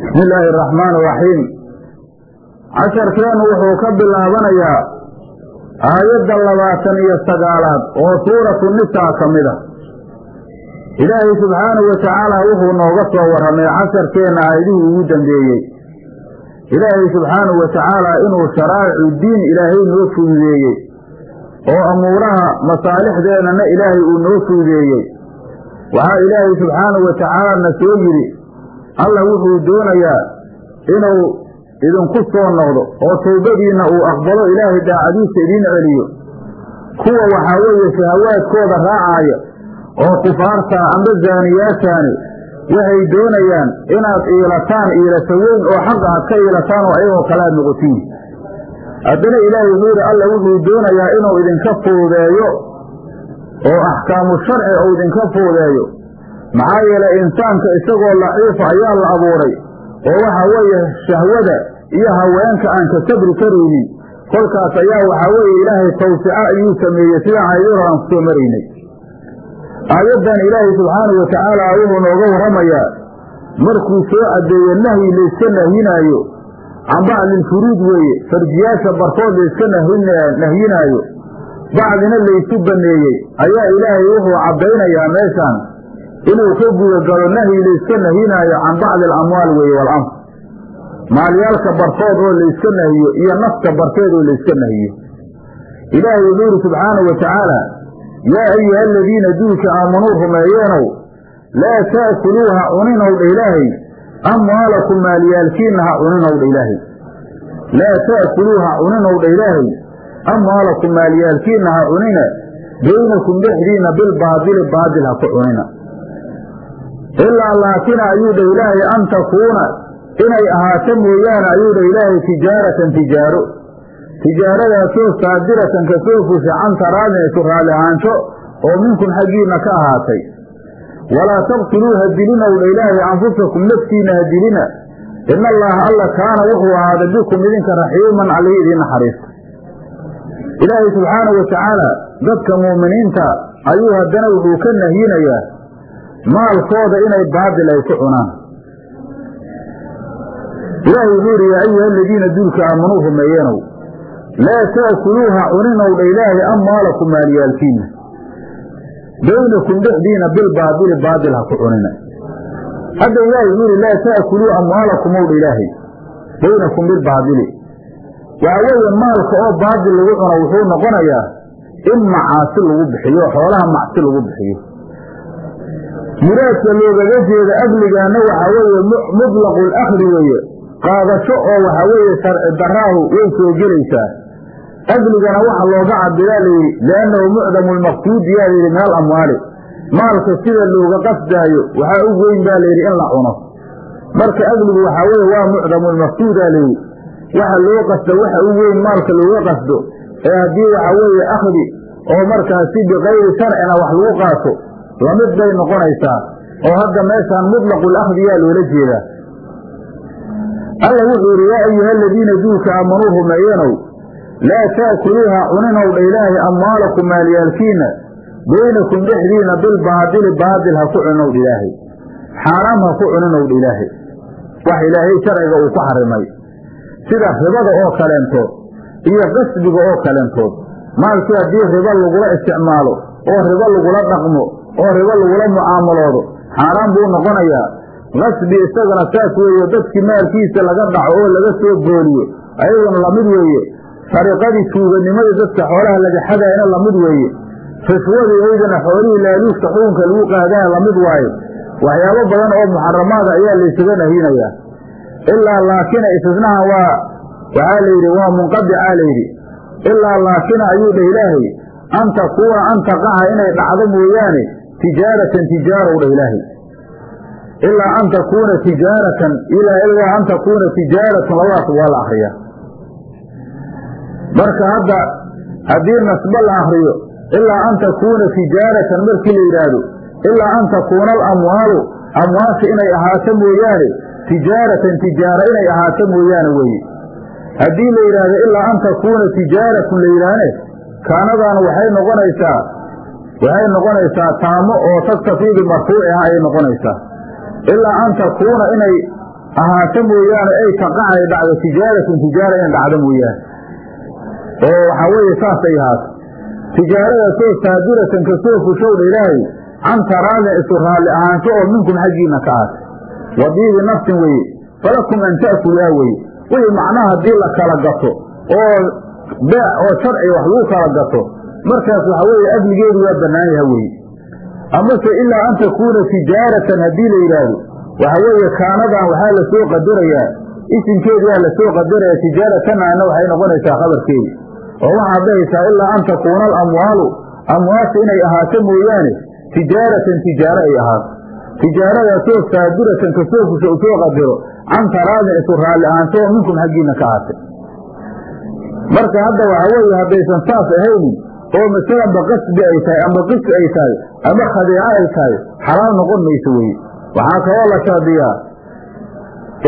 bismi illaahi araxmaan iraxiim casharkeennu wuxuu ka bilaabanayaa aayadda labaatan iyo sagaalaad oo suuratu nisaa ka mid a ilaahay subxaanahu wa tacaala wuxuu nooga soo warramay casharkeenna aayadihii ugu dambeeyey. Ilaahay subxaanahu wa tacaala inuu sharaa'icu diin ilaahay noo fududeeyey oo amuuraha masaalixdeennana ilaahay uu noo fududeeyey. Waxaa ilaahay subxaanahu wa tacaala na soo yidhi allah wuxuu doonayaa inuu idinku soo noqdo oo towbadiinna uu aqbalo ilaahay daacadiisa idiin celiyo. Kuwa waxaa weeye shahawaadkooda raacaaya oo kufaarta amba zaaniyaashaani waxay doonayaan inaad iilataan iilata weyn oo xaqa aad ka iilataan oo ayagoo kale aad noqotiin. Haddana ilaahay wuxuu yidhi alla wuxuu doonayaa inuu idinka fuudeeyo oo axkaamu sharci uu idinka fuudeeyo maxaa yeelay insaanka isagoo laciifa ayaa la abuuray oo waxa weeye shahwada iyo haweenka aan ka sabri karaynin. Kolkaas ayaa waxaa weeye ilaahay tawsico ayuu sameeyey sida aayadura aan ku soo maraynay aayaddan ilaahay subxaanahu wa tacaala wuxuu nooga warramayaa markuu soo caddeeyo nahyi layska nahyinaayo can bacdilfuruud weeye farjiyaasha barkood layska nahyinaayo bacdina laysu banneeyey ayaa ilaahay wuxuu caddaynayaa meeshaan inuu ka gudagalo nahyi layska nahyinaayo can bacdi alamwaal weeye walamr. Maalyaalka barkood oo layska nahiyo iyo nafta barkeed oo layska nahiyo. Ilaahay wuxuu yidhi subxaanahu wa tacaala yaa ayuha aladiina duulka aamanuu rumeeyeenow laa ta'kuluu ha cuninow dha ilaahay amwaalakum maalyaalkiinna ha cuninow dha ilaahay. Laa ta'kuluu ha cuninow dha ilaahay amwaalakum maalyaalkiinna ha cunina baynakum dhexdiinna bilbaadili baadil ha ku cunina ilaa laakina ayuu dha ilaahay an takuuna. Inay ahaato mooyaane ayuu dha ilaahay tijaaratan tijaaro tijaaradaasoo saadiratan ka soo fusha can taraadin isu raalli ahaansho oo minkum xaggiinna ka ahaatay. Walaa taqtuluu ha dilinow dha ilaahay anfusakum naftiinna ha dilina ina allaha alla kaana wuxuu ahaaday bikum idinka raxiiman allihii idiin naxariista ilaahay subxaanahu wa tacaala dadka muuminiinta ayuu haddana wuxuu ka nahyinayaa maalkooda inay baadil ay ku cunaan. Ilaahay wuxuu yidhi yaa ayuha aladiina duulka aamanuu rumeeyeenow laa taakuluuha cuninow dha ilaahay amwaalakum maalyaalkiinna baynakum dhexdiina bilbaadili baadil ha ku cunina. Hadda ilaahay wuxuu yidhi laa ta'kuluu amwaalakum ow dha ilaahay baynakum bilbaadili waxa weeye maalka oo baadil lagu cuno wuxuu noqonayaa in macaasi lagu bixiyo xoolaha macsi lagu bixiyo muraadka loogaga jeeda agligaana waxaa weeye mutlaqu lakhdi weeye. Qaadasho oo waxaa weeye sharci daraahu way soo gelaysaa agligana waxa looga cabiraa layidhi liannahu mucdamu lmaqsuudi yaa layidhi min alamwaali maalka sida looga qasdaayo waxaa u weyn baa layidhi in la cuno. Marka agligu waxaa weeye waa mucdamu lmaqsuudaa layidhi waxa loo qasdo waxa u weyn maalka looga qasdo ee haddii waxaa weeye akhdi oo markaasi bikayri sharcina wax lagu qaato la mid bay noqonaysaa oo hadda meeshaan mutlaqu lakhdi yaa loola jeedaa. Alla wuxuu yidhi yaa ayuha aladiina duulka aamanuu rumeeyeenow laa ta'kuluuha cuninow dha ilaahay amwaalakum maalyaalkiinna baynakum dhexdiina bilbaadili baadil ha ku cuninow dha ilaahay xaaraam ha ku cuninow dha ilaahay. Wax ilaahay sharciga uu ku xarimay. Sida ribada oo kaleentood iyo qasbiga oo kaleentood maalkii haddii ribo lagula isticmaalo oo ribo lagula dhaqmo oo ribo lagula mucaamaloodo. Xaaraan buu noqonayaa qasbi isagana saas weeye dadkii maalkiisa laga dhaco oo laga soo booliyo ayaguna la mid weeye. Sariqadii tuuganimadii dadka xoolaha laga xadaayna la mid weeye. Rishwadii aydana xoolihii laaluuska xukunka lagu qaadana la mid waaye waxyaabo badan oo muxaramaada ayaa laysaga nahyinayaa ilaa laakina istisnaha waa waxaa layidhi waa munqadicaa layidhi ilaa laakina ayuu dheh ilaahay an takuuna an taqaca inay dhacdo mooyaane tijaaratan tijaarow dheh ilaahay. Ilaa an takuuna tijaaratan ilaa an takuuna tijaaratan labadaas waa la akriyaa marka hadda haddii nasbo la akriyo ilaa an takuuna tijaaratan markii la yidhaahdo ilaa an takuuna alamwaalu amwaasha inay ahaato mooyaane tijaaratan tijaaro inay ahaato mooyaane weeye. Haddii la yidhaahdo ilaa an takuuna tijaaratun la yidhaahne kaanadaana waxay noqonaysaa waxay noqonaysaa taamo oo tagtafiidi marfuuci ah ayay noqonaysaa. Ilaa an takuuna inay ahaata mooyaane ay taqac ay dhacdo tijaaratun tijaara in dhacdo mooyaane. Oo waxaa weeye saasay ahaato. Tijaaradaasoo saabiratan ka soo fushowdha ilaahay can taraadin isu raalli ahaansho oo minkum xaggiina ka aatay wadiibi nafsin weye falakum an ta'kulaa weye wixii macnaha haddii la kala gato oo beec oo sharciga wax lagu kala gato markaas waxa weeye adligeedu waa bannaan yaha weye amase ilaa an takuuna tijaaratan haddii la yidhaahdo waxa weeye kaanadan waxaa la soo qadarayaa isimkeedi waa la soo qadaraya tijaaratanana waxay noqonaysaa khabarkeedi oo waxaad dhahaysaa ilaa an takuuna alamwaalu amwaasha inay ahaato mooyaane tijaaratan tijaaro ay ahaato. Tijaaradaasoo saabiratan ka soo fusha u soo qadaro can taraadin isu raalli ahaansho minkum xaggiina ka aatay marka hadda waxa weeye haddaysan saas ahaynin oo masalanba qasbi ay tahay ama qis ay tahay ama khadeeco ay tahay xalaal noqon mayso weye waxaa kaloo la shardiyaa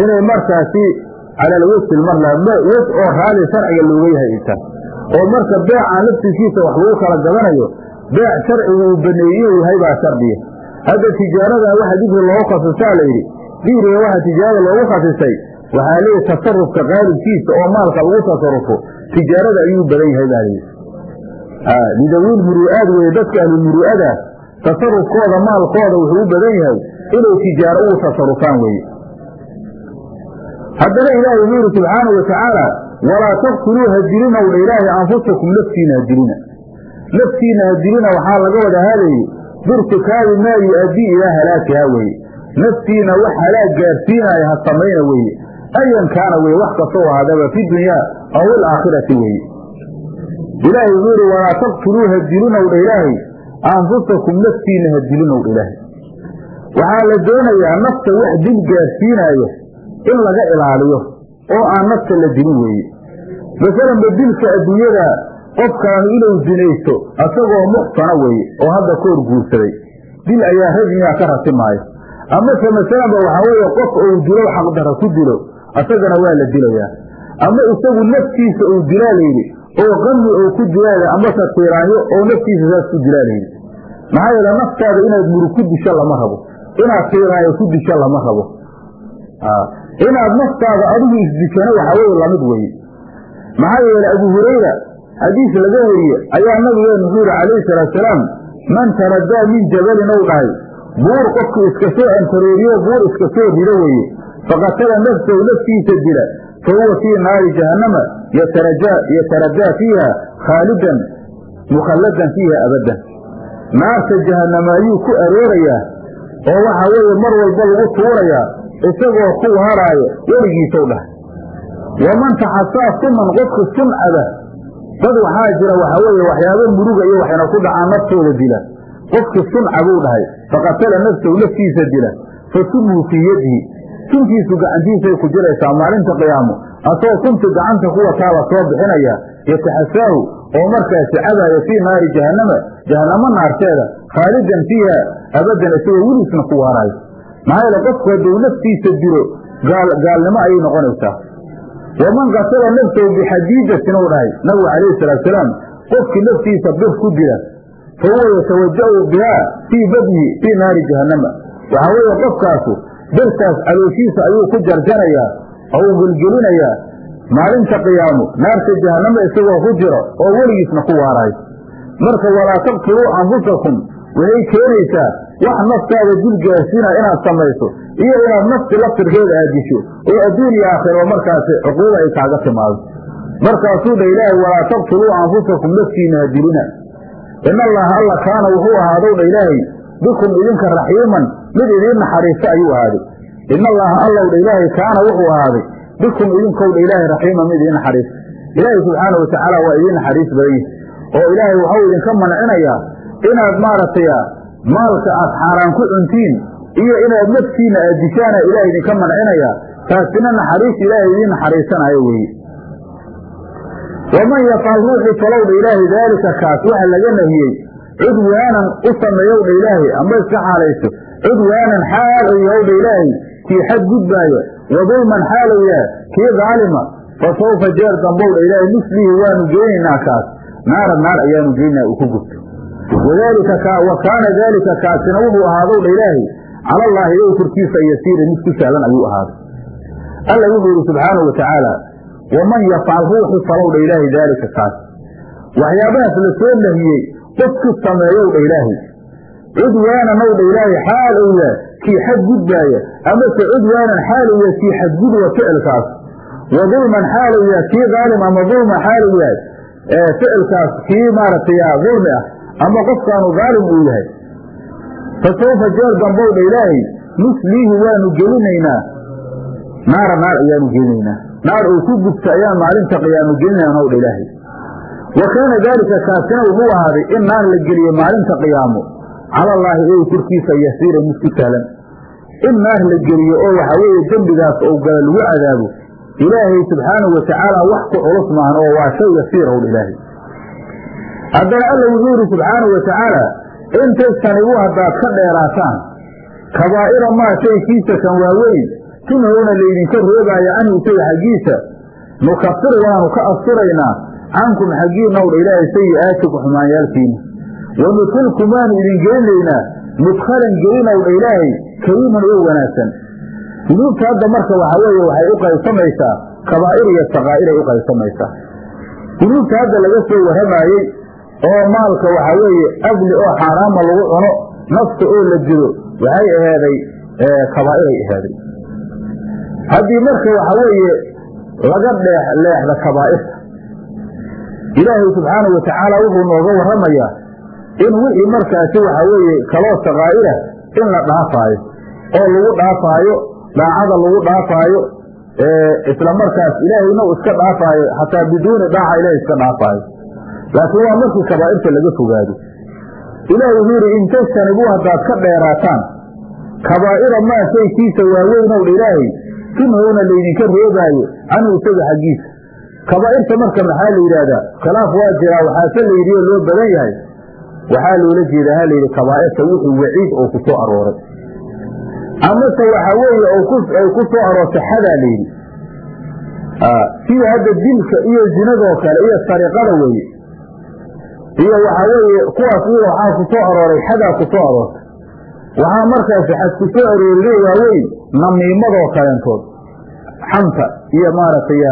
inay markaasi calalwejil marla wej oo raali sharciga looga yahay ay oo marka beecaan laftiisiisa wax lagu kala gadanayo beec sharcigu uu baneeye u yahay baa shardiya hadda tijaaradan waxa dikri loogu khasisaa layidhi dikriga waxa tijaarada loogu khasisay waxaa leeyahy tasarufka qaalibkiisa oo maalka lagu tasarufo tijaarada ayuu badan yahay baa layidhi lidawiil muru'aad weye dadka ahlulmuru'adaas tasarufkooda maalkooda wuxuu u badan yahay inay tijaaro ugu tasarufaan weeye. Haddana ilaahay wuxuu yidhi subxaanau watacaala walaa taqtuluu hadilinaw dha ilaahay anfusakum naftiina hadilina naftiina hadilina waxaa laga wada halayey birtikaabi maa yu-addii ilaa halaakihaa weeye. Naftiina wax halaag gaarsiinaya ha samayna weeye. Ayan kaana weye wax kastoo ahaadaba fi dunyaa aw ilaakhirati weeye ilaahay wuxuu yidhi walaa taqtuluu hadilinow dha ilaahay anfusakum naftiina hadilinow dha ilaahay. Waxaa la doonayaa nafta wax dil gaarsiinaayo in laga ilaaliyo oo aan nafta la dilin weeye. Masalanba dilka adduunyada qofkaanu inuu zinaysto asagoo muxsana weeye oo hadda ka hor guursaday dil ayaa rajmigaa ka ratimaayo amase masalanba waxaa weeye qof uu dilo xaqdara ku dilo asagana waa la dilayaa. Ama isagu naftiisa uu dilaa layidhi oo qami uu ku dilaa amase tiiraanyo oo naftiisa saas ku dilaa layidhi maxaa yeele naftaada inaad murug ku disho lama rabo. Inaad tiiraanyo ku disho lama rabo. Inaad naftaada adigu isdishano waxaa weye la mid weye maxaa yeele abu hurayra xadiis laga weriye ayaa nabigeenu wuxuu yihi calayhi salaatusalaam man taradaa min jabalin ou dhahay. Buur qofkii iska soo antarooriyo buur iska soo rido weeye. Faqatala nafsahu naftiisa dila fa huwa fii naari jahannama yataradaa fiiha khaalidan mukhalladan fiiha abadan. Naarta jahannama ayuu ku aroorayaa oo waxaa weeye mar walba lagu tuurayaa isagoo ku waaraaya weligiisow dhahay. Waman taxasaa sunan qofka suncada dad waxaa jira waxaa weeye waxyaabo muruga iyo waxayna ku dhacaan naftooda dila. Qofki sunca buu dhahay faqatala nafsahu naftiisa dila fa sumhu fii yadihi. Suntiisu gacantiisay ku jiraysaa maalinta qiyaamo asagoo sunti gacanta ku wataa la soo bixinaya yataxasaahu oo markaasi cabaaya fii naari jahannama jahannamo naarteeda khaalidan fiiha abadan isagoo weliisna ku waaraayo maxaa yeele qofku hadduu naftiisa dilo gaalnimo ayay noqonaysaa. Waman qatala nafsahu bixadiidatin ou dhahay nabigu calayhi salaatusalaam qofkii naftiisa bir ku dila fa huwa yatawaja'u bihaa fii badnihi fii naari jahannama waxaa weeye qofkaasu birtaas calooshiisa ayuu ku jarjarayaa oo uu gelgelinayaa maalinta qiyaamo naarta jahannama isagoo ku jiro oo weligiisna ku waaraayo marka walaa taqtuluu anfusakum waxay keenaysaa wax naftaada dil gaarsiinaya inaad samayso iyo inaad nafti laftirkeeda aad disho oo adduun iyo aakhiro markaasi cuquuba ay kaaga timaado. Markaasuu dha ilaahay walaa taqtuluu anfusakum naftiina ha dilina in allaha alla kaana wuxuu ahaadow dha ilaahay bikum idinka raxiiman mid idiin naxariista ayuu ahaaday in allaha allow dha ilaahay kaana wuxuu ahaaday. Bikum idinkow dha ilaahay raxiiman mid idiin naxariista ilaahay subxaana watacaala waa idiin naxariis badan yihi oo ilaahay waxau idinka mancinayaa inaad maaragtay maalka aad xaaraan ku cuntiin iyo inaad naftiina aad dishaana ilaah idinka mancinaya taasina naxariis ilaahay idiin naxariisanayo weeye. Waman yafcal ruuxii falowdha ilaahay daalika kaas waxa laga nahiyey cudwaanan u sameeyowdha ilaahay amba iska xaalayso cudwaanan xaal ou yahowdha ilaahay kii xad gudbaaya wa dulman xaal ou yahay kii daalima fa jeer dambowdha ilaahay nuslihi waanu geynaynaa kaas. Naara naar ayaanu geynaynaa uu ku gubto wa kaana daalika kaasina wuxuu ahaadowdha ilaahay calallaahi ilow korkiisa yasiira mid ku sahlan ayuu ahaaday. Alla wuxuu yidhi subxaanahu watacaala waman yafcal ruuxi falow dha ilaahay daalika kaas. Waxyaabahaas la soo nahiyey qofkii sameeyow dha ilaahay. Cudwaanan ow dha ilaahay xaal ou kii xadgudbaaya amase cudwaanan xaal ou yahay kii xadgudwa ficilkaas. Wa dulman xaal ou yahay kii daalim ama dulma xaal ou yahay ficilkaas kii maaragtay dulmi ah ama qofkaanu daalim uu yahay. Fa sawfa jeer dambow dha ilaahay nusliihi waanu gelinaynaa. Naara naar ayaanu gelinaynaa. Naar uu ku gubta ayaan maalinta qiyaamo gelinaynaa ow dha ilaahay. Wa kaana daalika kaasina wuxuu ahaaday in naar la geliye maalinta qiyaamo cala allaahi ilaahi korkiisa yasiira mid sahlan in naar la geliyo oo waxaa weeye dembigaas ou gala lagu cadaabo ilaahay subxaanahu watacaala wax ku culus maahan oo waa shay yasiir ow dha ilaahay haddana alla wuxuu yidhi subxaanahu watacaala tajtanibu haddaad ka dheeraataan kabaa'ira maa shay kiisa kan waaweyn tunhowna laydinka reebaayo canhu isaga xaggiisa nukafir waanu ka asturaynaa cankum xaggiina ow dha ilaahay sayi'aatiku xumaanyaalkiina wanudkulkum waanu idin gelinaynaa mudkhalan gelinow ilaahay kariiman oo wanaagsan dunuubta hadda marka waxaa weeye waxay u qaybsamaysaa kabaa'ir iyo sakaa'iray u qaybsamaysaa dunuubta hadda laga soo warramaayey oo maalka waxaa weeye agli oo xaaraama lagu cuno nafta oo la dilo waxay aheeday kabaa'iray ahaaday haddii marka waxaa weeye laga dheex leexda kabaa'irta ilaahay subxaanahu watacaala wuxuu nooga warramayaa in wixii markaasi waxaa weeye kaloo sakaa'ira in la dhaafaayo oo lagu dhaafaayo dhaacada lagu dhaafaayo isla markaas ilaahayna iska dhaafaayo xataa biduuni dhaaca ilahay iska dhaafaayo. Laakiin waa markii kabaa'irta laga fogaado. Ilaahay wuxuu yidhi in tajtanibuu haddaad ka dheeraataan kabaa'ira maa shay kiisa waaweynow dha ilaahay? Tunhowna laydinka reebaayo canhu isaga xaggiisa. Kabaa'irta marka maxaa la yidhaahdaa? Khilaaf waa jiraa waxaase la yidhi oo loo badan yahay waxaa loola jeedaa ha layidhi kabaa'irta wixii waciid oo ku soo arooray. Amase waxaa weeye ay ku soo aroortay xadaa layidhi sida hadda dilka iyo zinadoo kale iyo sariqada weeye. Iyo waxaa weeye kuwaas iyaga waxaa ku arooray xadaa ku aroortay. Waxaa markaasi xad ku soo waaweyn namiimadoo kaleentood xanta iyo maaragtay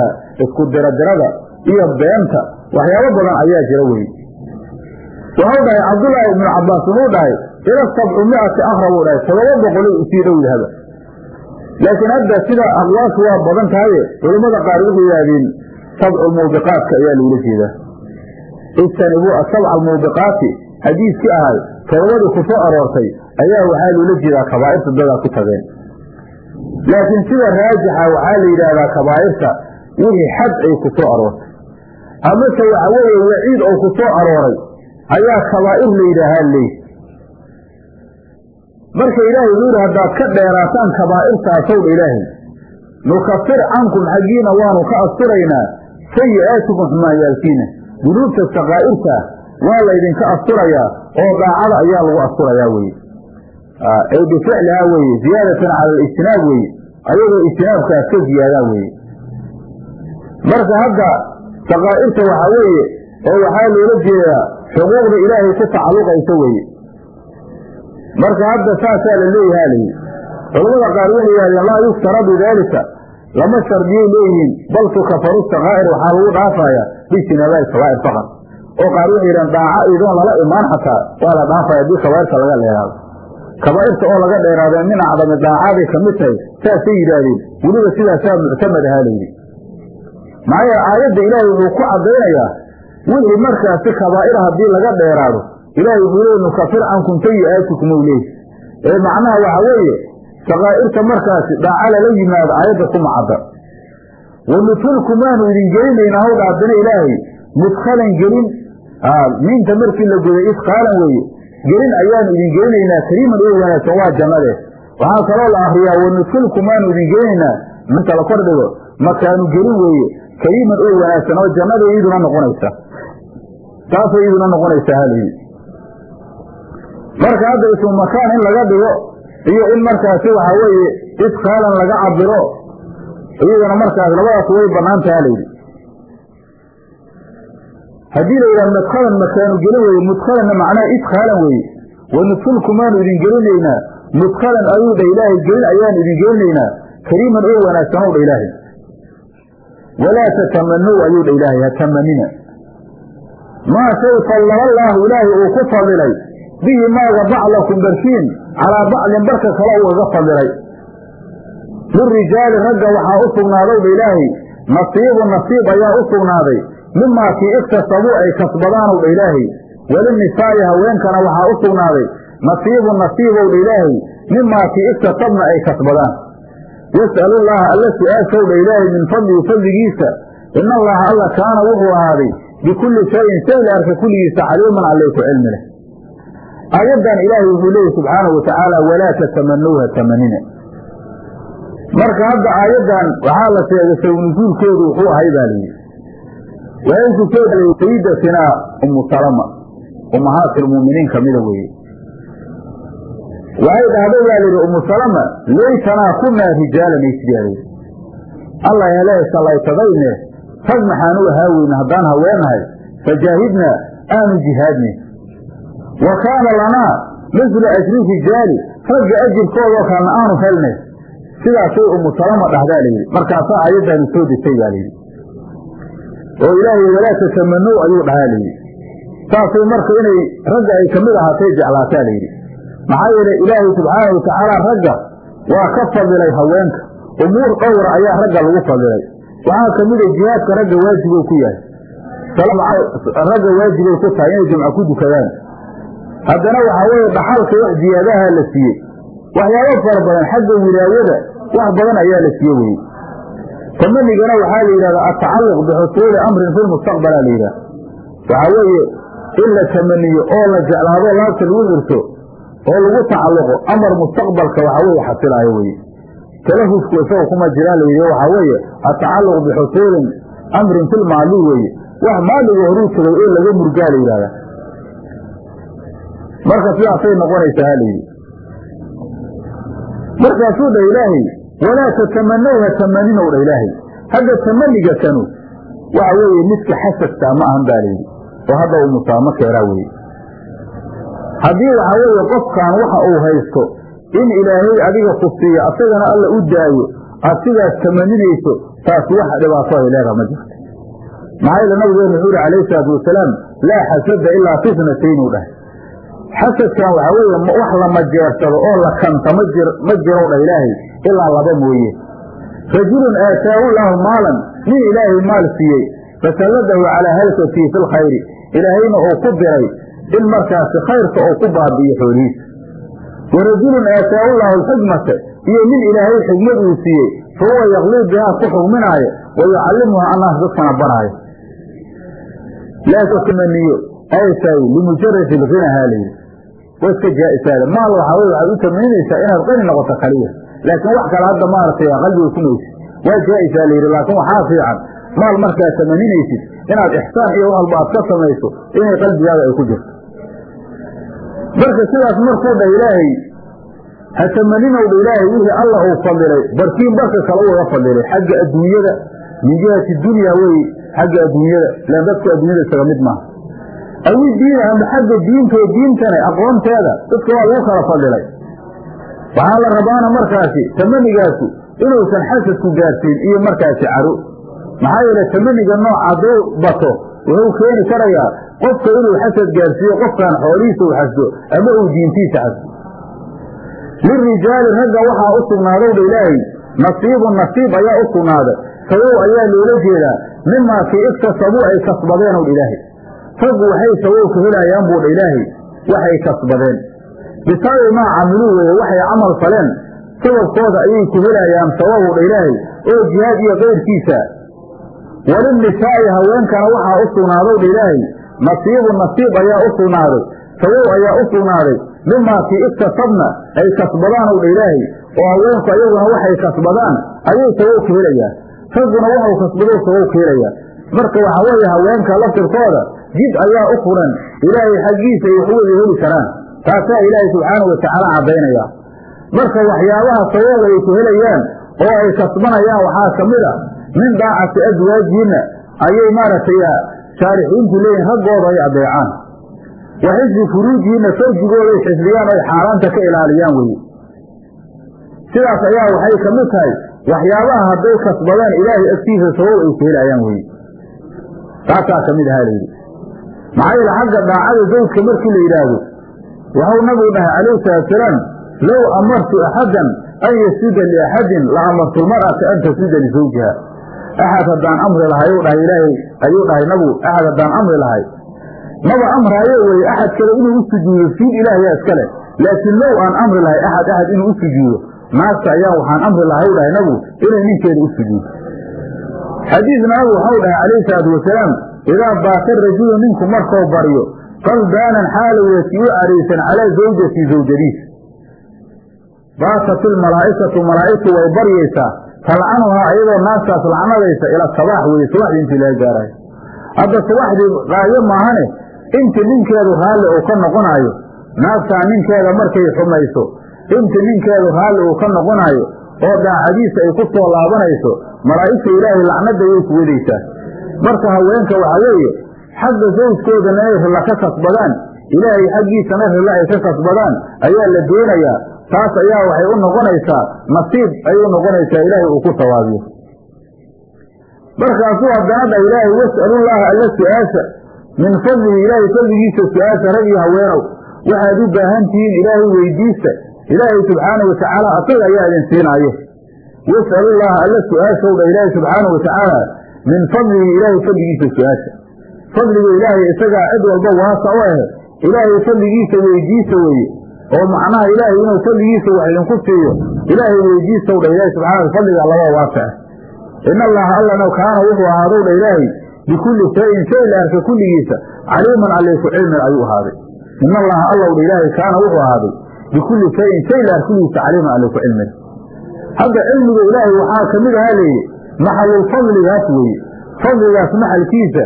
isku diradirada iyo beenta waxyaabo badan ayaa jira weye waxau dhahay cabdullaahi ibnu cabbaas wuxuu dhahay ila sabcu miati akra buu dhahay todoba boqolay u sii dhow yahaba. Laakiin hadda sida aqwaashu waa badan tahaye culammada qaar waxay yidhaahdeen sabcu muubiqaatka ayaa loola jeedaa. Ijtanibuu asabca almuubiqaati xadiiskii ahay todobadii ku aroortay ayaa waxaa loola jeedaa kabaa'irta dadaa ku tageen. Laakiin sida raajixa waxaa la yidhaahdaa kabaa'irta wixii xad ay ku soo aroortay. Amase waxa weeye waciid oo ku soo arooray ayaa kabaa'ir la yidhaahaa leey. Marka ilaahay wuxuu yidhi haddaad ka dheeraataan kabaa'irtaasow dha ilaahay nukafir cankum xaggiina waanu ka asturaynaa sayi'aatikum xumaanyaalkiina dunuubta sakaa'irta waa laydinka asturayaa oo daacada ayaa lagu asturayaa weye ay bificlihaa weye ziyaadatan cala alijtinaab weye ayagoo ijtinaabkaas ka ziyaadaa weye marka hadda sakaa'irta waxaa weeye oo waxaa loola jeedaa xuquuqda ilaahay ku tacalluqaysa weeye. Marka hadda saasaa la leeyahaa culamada qaar waxay yihahdeen laa yuftaradu daalika lama shardiyay leeyihiin bal tukafaru sakaa'ir waxaa lagu dhaafayaa bijtinaabaai kabaa'ir faqad oo qaar waxay yidhahdeen daaca idoon lala imaan xataa waa la dhaafaya haddii kabaa'irta laga dheeraado kabaa'irta oo laga dheeraadee min acdami daacaaday ka mid tahay saasay yidhaahdeen weliba sidaasaa muctamad ahaa layidhi maxaa yeele aayadda ilaahay wuxuu ku caddaynayaa wixii markaasi kabaa'ira haddii laga dheeraado ilaahay wuxuu leey nukafir cankum sayi'aatikum ou leey ee macnaha waxa weeye sakaa'irta markaasi dhaaca lala yimaado aayadda kuma cadda. Wanudkulkum waanu idin gelinaynaa hawdha haddana ilaahay mudkhalan gelin. Miinta markii la goday isqaalan weeye gelin ayaanu idin gelinaynaa kariiman oo wanaagsan waa jannade. Waxaa kaloo la akriyaa wanudkulkum waanu idin gelinaynaa. Minta la kordhigo makaanu gelin weeye kariiman oo wanaagsan oo jannada iiduna noqonaysa taasay iiduna noqonaysaa halayidhi marka hadda ismu makaan in laga dhigo iyo in markaasi waxaa weeye isqaalan laga cabiro iyadana markaas labadaas way banaan taha layidhi haddii la yidhaha madkhalan makaanu gelin weye mudkhalanna macnaha idkhaalan weeye. Wanudkulkumaanu idin gelinaynaa mudkhalan ayuu dha ilaahay gelin ayaanu idin gelinaynaa kariiman oo wanaagsan dha ilaahay. Walaa tatamanow ayuu dha ilaahay ha tamanina maa shay fallala allaahu ilaahay uu ku fadilay bihi maaga bacdakum barkiin calaa bacdin barka kale uu iga fadilay. Lirijaali ragga waxaa u sugnaadow dha ilaahay nasiibu nasiib ayaa u sugnaaday mimaa kii iktasabuu ay kasbadaanow dha ilaahay. Walinisaa'i haweenkana waxaa u sugnaaday nasiibu nasiibow dha ilaahay mimaa kii iktasabna ay kasbadaan. Yas'alullaaha alla su'aashow dha ilaahay min fadlihi fadligiisa. Ina allaha alla kaana wuxuu ahaaday bikulli shayin shay la arka kulligiisa caliiman allay ku cilmi leh aayaddan ilaahay wuxuu leeyahy subxaanahu watacaala walaa tatamanowha tamanina marka hadda aayaddan waxaa la sheegay sawnusuulkeedu wuxuu ahay baa layidhi degay sayidatinaa umu salama ummahaati lmu'miniin kamida weeye waxay dhahday baa layidhi umu salama laytanaa kunaa rijaalan isjaaday allah hele rag maxaan u ahaa weyne haddaan haweenahay fajaahidnaa aanu jihaadne. Wa kaana lanaa mislu ajri rijaali ragga ajirkoodoo kalena aanu helne. Sidaasay umu salama dhahdaa layidhi markaasaa aayaddaanu soo degtay baa layidhi oo ilaahay walaa tatamanow ayuu dhahaa layidhi saasay marka inay ragga ay ka mid ahaatay jeclaataa layidhi maxaa yeelay ilaahay subxaana watacaala ragga waa ka fadilay haweenka. Umuur dhowra ayaa ragga lagu fadilay waxaa ka mida jihaadka ragga waajibow ku yahay. Ragga waajibay ku tahay inay jumco ku dukadaan. Haddana waxaa weeye dhaxalka wax ziyaadaha la siiyey. Waxyaabo fara badan xagga wilaayada wax badan ayaa la siiye weye tamanigana waxaa la yidhahdaa atacalluq bixusuuli amrin fi lmustaqbala la yidhaha waxaa weeye in la tamaniyo oo la jeclaado laabta lagu xirto oo lagu tacalluqo amar mustaqbalka waxaa weye xasilaayo weye talahufku isaga kuma jiraan la yidhi waxaa weeye atacalluq bixusuulin amrin fi lmaali weeye. Wax maaliga horuu tagay oo laga murgaa la yidhahda marka sidaasay noqonaysaa ha layidhi markaasuu dha ilaahay walaa tatamanowha tamaninow dha ilaahay. Hadda tamaniga kanu waxa weeye midka xasadkaa ma ahan baa layidhi oo hadda uu musaamo keeraa weye haddii waxaa weeye qofkan waxa uu haysto in ilaahay adiga ku asagana alla u daayo aad sidaas tamaninayso taas waxa dhibaato ay leedaha ma jirto. Maxaa yeele nabigeenu wuxuu yihi calayhi salaatu wasalaam laa xasada ilaa fitnatayn uu dhahay. Xasadkan waxaa weeye wax la majeersado oo la kanta ma jir ma jirow dhah ilaahay ilaa laba mooye. Rajulun aataahu llaahu maalan nin ilaahay maal siiyey fasalladahu calaa halkatii fi lkhayri ilaahayna uu ku diray in markaasi khayrka uu ku baabi'iyo xoolihiisa wa rajulun aataahu llaahu alxikmata iyo nin ilaahay xikmad uu siiyey fa huwa yaqlii ku xugminaayo wa yucallimuha annaas dadkana baraayo laakiin tamaniyo ay tahay limujaradi lghinahaa layidhi wa iska jaa-isaada maal waxaa wey waxaad u tamaninaysaa inaad qani noqoto kaliya laakiin wax kale hadda maaragtay qalbiga ku maysid waa jaa-isaa layidhi laakiin waxaa fiican maal markaad tamaninaysid inaad ixsaan iyo walba aad ka samayso inay qalbigaada ay ku jirto marka sidaas markuu dha ilaahay ha tamaninowdha ilaahay wixii alla uu fadilay barkiin barka kale uga fadilay xagga adduunyada min jihati dunya wey xagga adduunyada len dadku adduunyada isaga mid maaha. Awi diina ama xagga diinto diintane aqoonteeda dadka waa lagu kala fadilay. Waxaa la rabaana markaasi tamanigaasu inuusan xasadku gaarsiin iyo markaasi caro maxaa yeele tamaniga nooc hadduu bato wuxuu keeni karayaa qofka inuu xasad gaarsiiyo qofkan xoolihiisa u xasdo ama uu diintiisa xasdo. Lirijaali ragga waxaa u sugnaadowdha ilaahay nasiibun nasiib ayaa u sugnaaday. Sabow ayaa loola jeedaa mimaa kii iktasabuu ay kasbadeenow dha ilaahay. Raggu waxay sabowka helayaan buu dha ilaahay waxay kasbadeen. Bisababi maa camiluu weeye waxay camal faleen. Sababkooda ayay ku helayaan sababu dha ilaahay. Oo jihaad iyo kayrkiisa walinisaa'i haweenkana waxaa u sugnaadow dha ilaahay nasiibu nasiib ayaa u sugnaaday sabow ayaa u sugnaaday mimaa kii iktasabna ay kasbadaanow dha ilaahay oo haweenku ayaguna waxay kasbadaan ayay sabowka helayaan ragguna waxau kasbado sabowka helayaa marka waxaa weeye haweenka laftirkooda jid ayaa u furan ilaahay xaggiisa ay waxwada heli karaan taasaa ilaahay subxaana watacaala caddaynaya. Marka waxyaabaha sababga ay ku helayaan oo ay kasbanayaan waxaa ka mid a min daacati aswaajihinna ayay maaragtay shaarixiintu leeyihiin raggooda ay adeecaan wa xifdi furuujihinna farjigooda ay xifdiyaan o ay xaaraanta ka ilaaliyaan weye sidaas ayaa waxay ka mid tahay waxyaabaha hadday kasbadeen ilaahay agtiisa sabab ay ku helayaan weye taasaa ka mid ahaa layidhi maxaa yeele xagga daacada zawjka markii la yidhaahdo waxuu nabigu dhahay calayhi salaatusalaam low amartu axadan an yasjuda liaxadin la amartu lmar'ata an tasjuda lisawjiha axad haddaan amri lahay u dhahay ilaahay ayuu dhahay nabigu axad haddaan amri lahay maba amraayo weye axad kale inuu u sujuudo fiid ilaahayaa iskale laakiin low aan amri lahay axad axad inuu u sujuudo naagta ayaa waxaan amri lahay u dhahay nabigu inay ninkeeda u sujuudo xadiidna nabigu waxau dhahay calayhi salaatu wasalaam idaa baata rajulu ninku markuu baryo qalbaanan xaalowati u caraysan calaa zawjati zawjadiis baatat ilmalaa'ikatu malaa'igtu way baryaysaa talcanuhaa iyadoo naagtaas lacnadaysa ila sabaax weye subaxdii intii laga gaarayo hadda subaxdii qaayo maahane inti ninkeedu raalli uu ka noqonaayo naagtaa ninkeeda markay xumayso inti ninkeedu raalli uu ka noqonaayo oo daacadiisa ay ku soo laabanayso malaa'igta ilaahay lacnada way ku wadaysaa marka haweenka waxaa weeye xagga zawjkoodana inay rilla ka kasbadaan ilaahay xaggiisana rilla ay ka kasbadaan ayaa la doonayaa taas ayaa waxay u noqonaysaa nasiib ay u noqonaysaa ilaahay uu ku sawaabiyo markaasuu haddana dha ilaahay was'alullaaha alla su'aasha. Min fadlihi ilaahay fadligiisa su'aasha rag iyo haweenow waxaad u baahan tihiin ilaahay weydiista. Ilaahay subxaanahu watacaala asaga ayaa idin siinaayo. Was'alullaaha alla su'aashow dha ilaahay subxaanahu watacaala min fadlihi ilaahay fadligiisa su'aasha. Fadliga ilaahay isagaa cid walba waasa u ahe. Ilaahay fadligiisa weydiisa weeye oo macnaha ilaahay inuu fadligiisa wax idinku siiyo ilaahay weydiisaw dha ilaahay subxana fadliga laba waasa. Ah in allaha allana kaana wuxuu ahaadow dha ilaahay bikulli shayin shay la arka kulligiisa caliiman allayku cilmin ayuu ahaaday. In allaha allow dha ilaahay kaana wuxuu ahaaday bikulli shayin shay la kulligiisa caliiman allayku cilmin hadda cilmiga ilaahay waxaa ka mid ahaa maxalulfadligaas weeye. Fadligaas maxalkiisa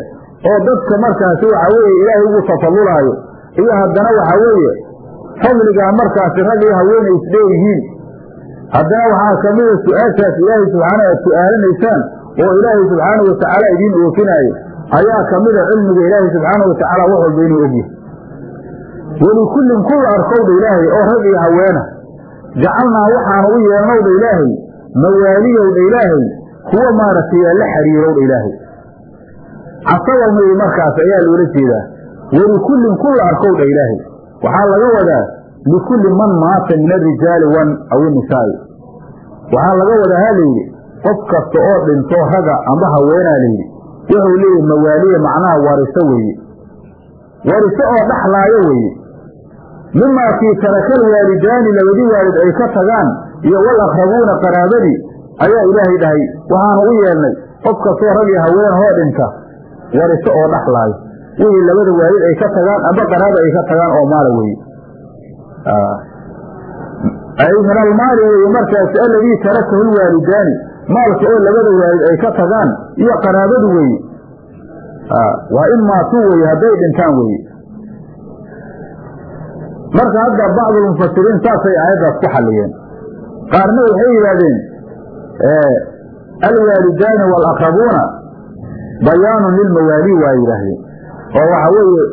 oo dadka markaasi waxa weeye ilaahay ugu tafadulaayo iyo haddana waxaa weeye fadligaa markaasi rag iyo haweenay isdheeyihiin haddana waxaa ka mida su'aashaas ilaahay subxaana aad su'aalanaysaan oo ilaahay subxaanau watacaala idiin oofinaayo ayaa ka mida cilmiga ilaahay subxaanau watacaala wax walba inuu ogyahay welikullin kulla arkowdha ilaahay oo rag iyo haweena jacalnaa waxaanu u yeelnowdha ilaahay mawaaliyowdha ilaahay kuwa maaragtay la xiriirowdha ilaahay. Casabamay markaas ayaa loola jeedaa. Welikullin kulla arkowdha ilaahay waxaa laga wadaa likulli man maata min arijaali wan aw nisaa'i waxaa laga wadaa ha layidhi qof kasta oo dhinto raga amba haweenaa layidhi wuxuu leeyahy mawaaliya macnaha wariso weeye. Wariso oo dhaxlaayo weeye. Mimaa kii tarakal waalidaani labadii waalid ay ka tagaan iyo wal aqrabuuna qaraabadii ayaa ilaahay dhahay. Waxaanu u yeelnay qof kastoo rag iyo haweenahoo dhinta wariso oo dhaxlaayo wixii labada waalid ay ka tagaan amba qaraaba ay ka tagaan oo maala weeye ay min almaali weeye markaasi aladii tarakahu lwaalidaani maalka oo labada waalid ay ka tagaan iyo qaraabadu weeye waa in maatuu weye hadday dhintaan weeye marka hadda bacdulmufasiriin saasay aayaddaas ku xalliyeen. Qaarna waxay yidhaahdeen alwaalidaani waalaqrabuuna bayaanun lilmawaali waa yidhaahdeen oo waxa weeye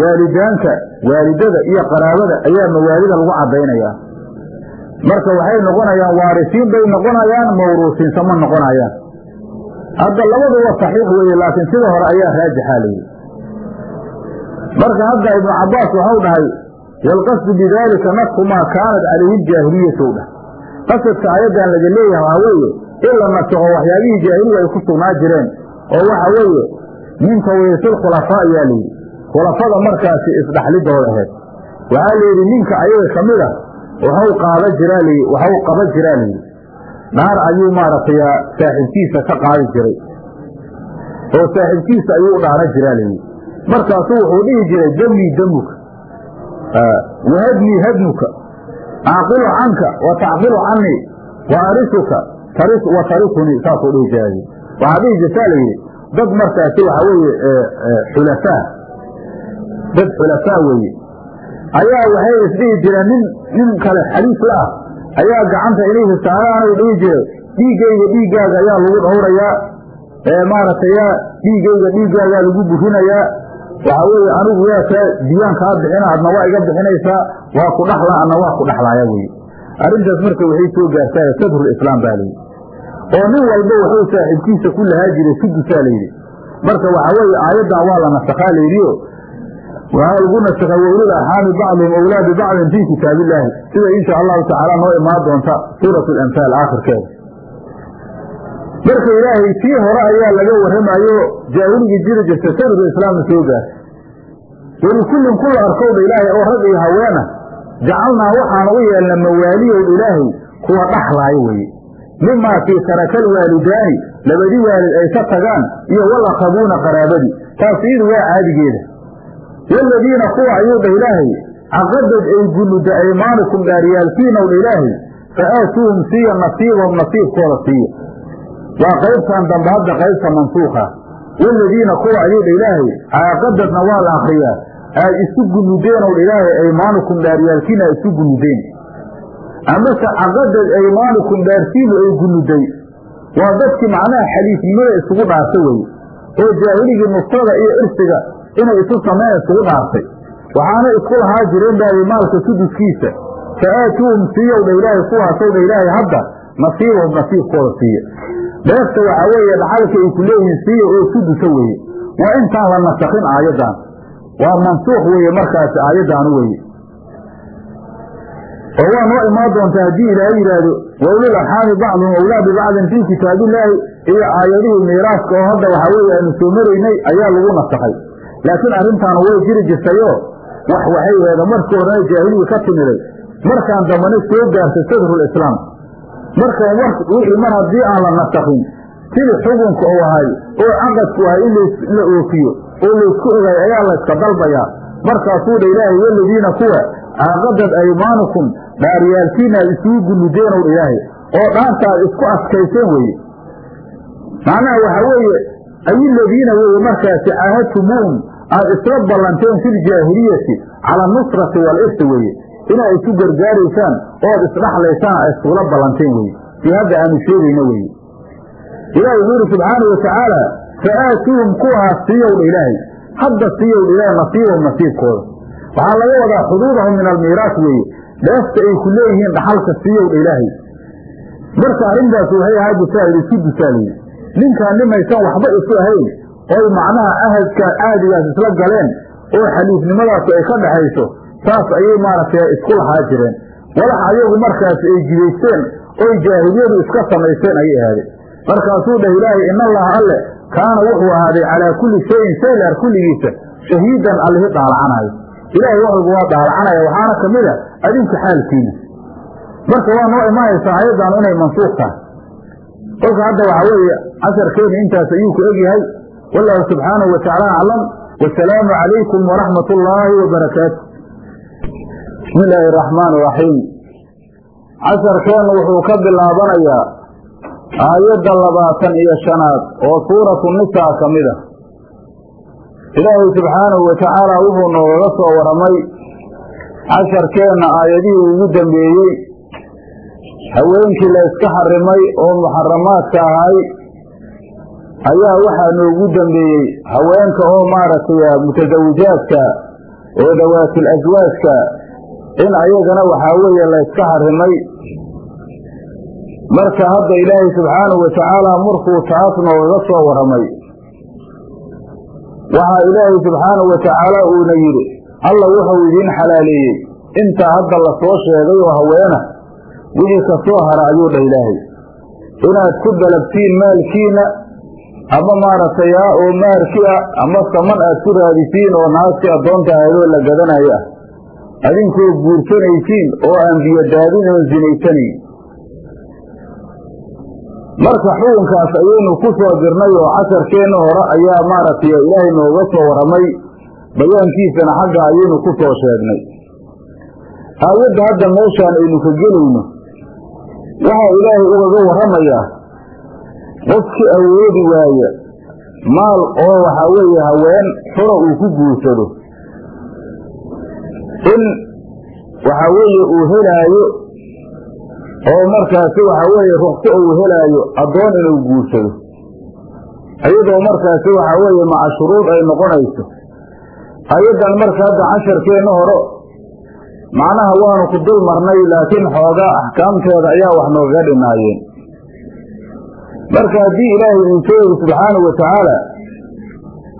waalidaanka waalidada iyo qaraabada ayaa mawaalida lagu caddaynayaa marka waxay noqonayaan waarisiin bay noqonayaan mawruusiinsa ma noqonayaan. Hadda labaduba saxiix weeye laakiin sida hore ayaa raajixa layidhi marka hadda ibnu cabbaas waxau dhahay walqasdu bidaalika nasku maa calayhi ljaahiliyatu dhah qasadka aayaddan laga leeyahay waxaa weeye in la nasakho waxyaabihii jaahiliga ay ku sugnaa jireen oo waxa weeye min tawriisil khulafaa ayaa layidhi khulafada markaasi isdhaxlidooda ahayd. Waxaa layidhi ninka ayaga ka a waxau qaada jiraa waxau qaba jiraa layidhi naar ayuu maaragtay saaxiibkiisa ka qaadi jiray. Oo saaxiibkiisa ayuu u jiraa layidhi markaasu wuxuu dhihi jiray demii demuka wahadnii hadnuka aaqilu canka wa canii wa arisuka wa saasuu dhihi layidhi waxaa dhihi jirtaa layidhi dad markaasi waxaa weeye xulafaa. Dad xulafaa weeye. Ayaa waxay isdhihi jireen nin nin kale xaliif la ah ayaa gacanta inayhi saaraanu dhihi jiray dhiiggayga dhiiggaaga ayaa lagu dhowrayaa maaragtay dhiiggayga dhiiggaagaa lagu burinayaa. Waxaa weeye anigu kaa diyaan kaa bixina adna waa iga bixinaysaa waa ku dhaxlaa adna waa ku dhaxlaaya weye arrintaas marka waxay soo gaartaa sadrulislaam baa layidhi oo nin walba wuxuu saaxiibkiisa ku lahaa jiray sudusaa layidhi marka waxaa weeye aayaddan waa la nasakhaa layidhio waxaa lagu nasakhay waulul arxaami bacduhum awlaa bibacdin fii kitaabillaahi sida insha allahu tacaala noo imaan doonta suurat alamhaal aakhirkeeda. Marka ilaahay tii hore ayaa laga warramayo jaahiligii jiri jirta sadru islaamna soo gaartay walikullin kula arkowdha ilaahay oo rag iyo haweena jacalnaa waxaanu u yeelna mawaaliyowdha ilaahay kuwa dhaxlaayo weye mimaa kii tarakal waalidaani labadii waalid ay ka tagaan iyo walaqabuuna qaraabadii taas iyadu waa caadigeeda waaladiina kuwa ayuu dha ilaahay caqadad ay gunudda aymaanukum dhaaryaalkiinow dha ilaahay fa aatuuhum siiya nasiibahum nasiibkooda siiya waa qaybtan dambe hadda qaybta mansuuka waaladiina kuwa ayuu dha ilaahay caaqadadna waa la akriyaa aad isu gunudeen ow dha ilaahay aymaanukum dhaaryaalkiina aad isu gunudeen amase caqadad aymaanukum dhaarsiinu ay gunuday waa dadkii macnaha xaliifnimada isugu dhaarta weye oo jaahiligii nusrada iyo irsiga inay isu sameyn isugu dhaartay waxaana isku lahaa jireen baabi maalka suduskiisa fa aatuuhum siiyow dha ilaahay kuwaasow dha ilaahay hadda nasiibahum nasiibkooda siiya dheefta waxaa weeye dhaxalka ay ku leeyihiin siiya oo sudusa weeye waa intaan la nasakhin aayaddan waa mansuuq weeye markaasi aayaddaanu weeye oo waa noo imaan doontaa haddii ilaahay yidhaahdo waulil arxaami bacduhum awlaa bibacdin fii kitaabillaahi iyo aayadihii miiraaska oo hadda waxaa weeye aanu soo maraynay ayaa lagu nasakhay laakiin arrintaanu way jiri jirtayoo wax waxay aheeda markii horena jaahiliga ka timiday. Markaan dambana soo gaartay sadrulislaam marka wixii mar haddii aan la nasakhin sidii xukunka uu ahay oo caqadku ahay in la oofiyo oo laysku ogay ayaa layska dalbayaa. Markaasuu dha ilaahay waladiina kuwa caaqadad aymaanukum dhaaryaalkiina aad isugu dha ilaahay oo dhaanta aad isku adkayseen weeye. Macnaha waxaa weeye ayiladiina weeye markaasi caahadtumuuhum aad isla ballanteen fi ljaahiliyati cala anusrati waalirsi weeye. Inaad isu gargaaraysaan ood isdhaxlaysaan aad iskula ballanteen weye sii hadda aanu sheegayno weeye. Ilahi wuxuu yidhi subxaana watacaala fa aatuuhum kuwaas siiyow dha ilaahay. Hadda siiyow dha ilaahay nasiibahum nasiibkooda. Waxaa laga wadaa xuduudahum min almiiraas weeye dheefta ay ku leeyihiin dhaxalka siiyow dha ilaahay. Marka arrintaas waxay ahaa busaahid isku dusaalaye ninkaan nimaysan waxba isu ahayn oy macnaha ahadka caadigaas isla galeen oo xaliifnimadaasu ay ka dhaxayso saas ayay maaragtay isku lahaa jireen. Walax ayagu markaas ay jidaysteen oy jaahiliyadu iska samaysteen ayay ahaadeen. Markaasuu dhah ilaahay in allaha alle kaana wuxuu ahaaday calaa kulli shayin shay leer kulligiisa shahiidan allihi dhaalacanayo ilaahay wax walba waa dhaalacanaya waxaana ka mid a adinka xaalkiina. Marka waa noo imaanaysaa ayaddaanu inay mansuuq tahay. Kolka hadda waxaa weeye casharkeena intaas ayuu ku egyahay wallahu subxaanahu watacaala aclam. Wasalaamu calaykum waraxmat ullaahi wabarakaatu bismi illaahi araxmaan iraxiim casharkeennu wuxuu ka bilaabanayaa aayadda labaatan iyo shanaad oo suuratu nisaa ka mid a ilaahay subxaanahu watacaala wuxuu noogaga soo waramay casharkeenna aayadihii ugu dambeeyey. Haweenkii la yska xarimay oo muxaramaadka ahay ayaa waxaa noogu dambeeyey haweenka oo maaragtay mutasawijaadka oo dawaatil aswaajka in ayagana waxaa weeye la yska xarimay. Marka hadda ilaahay subxaanahu watacaala markuu taas noogaga soo waramay waxaa ilaahay subxaanahu watacaala uuna yidhi alla wuxuu idiin xalaaleeyey. Intaa hadda la soo sheegay oo haweena wixii ka soo hara ayuu dhah ilaahay. Inaad ku dalabtiin maalkiina ama maaragtay aa oo maarki ah ama saman aad ku raadisiin oo naagtii addoonta ahaydoo la gadanayo ah. Adinkoo guursanaysiin oo aan biyadaadin oon sinaysanayn marka xukunkaas ayaynu ku soo dirnay oo casharkeenna hore ayaa maaragtay ilaahay nooga soo waramay bayaankiisana xagga ayaynu ku soo sheegnay. Aayadda hadda meeshaan aynu ka gelayno waxaa ilaahay ugaga warramayaa qofkii awoodi waaya maal oo waxaa weeye haween xura uu ku guursado. In waxaa weeye uu helaayo oo markaasi waxaa weeye rukso uu helaayo addoon inuu guursado iyadoo markaasi waxaa weeye maca shuruud ay noqonayso. Ayaddan marka hadda casharkeenna hore macnaha waanu ku dul marnay laakiin xoogaa axkaamteeda ayaa wax noogaga dhinaayeen marka haddii ilaahay uu sheegi subxaanahu wa tacaala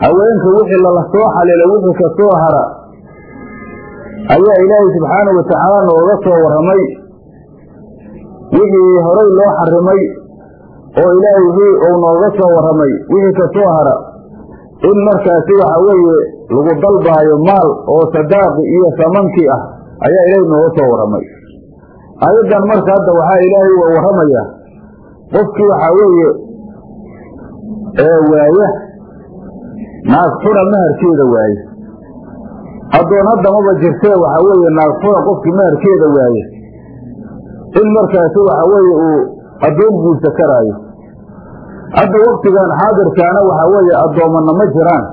haweenka wixii lala soo xalila wixii ka soo hara ayaa ilaahay subxaanahu wa tacaala nooga soo warramay wixii horay loo xarimay oo ilaahay wixii uu nooga soo warramay wixii ka soo hara in markaasi waxa weeye lagu dalbaayo maal oo sadaaqi iyo samankii ah ayaa ilaahay nooga soo warramay aayaddan marka hadda waxaa ilaahay uga warramayaa qofkii waxaa weeye ee waaya naag fura maharkeeda waaye. Addoon hadda maba jirtee waxaa weeye naag fura qofkii maharkeeda waaye in markaasi waxa weeye uu addoon guursa karaayo hadda waktigan xaadirkaana waxaa weeye addoommana ma jiraan.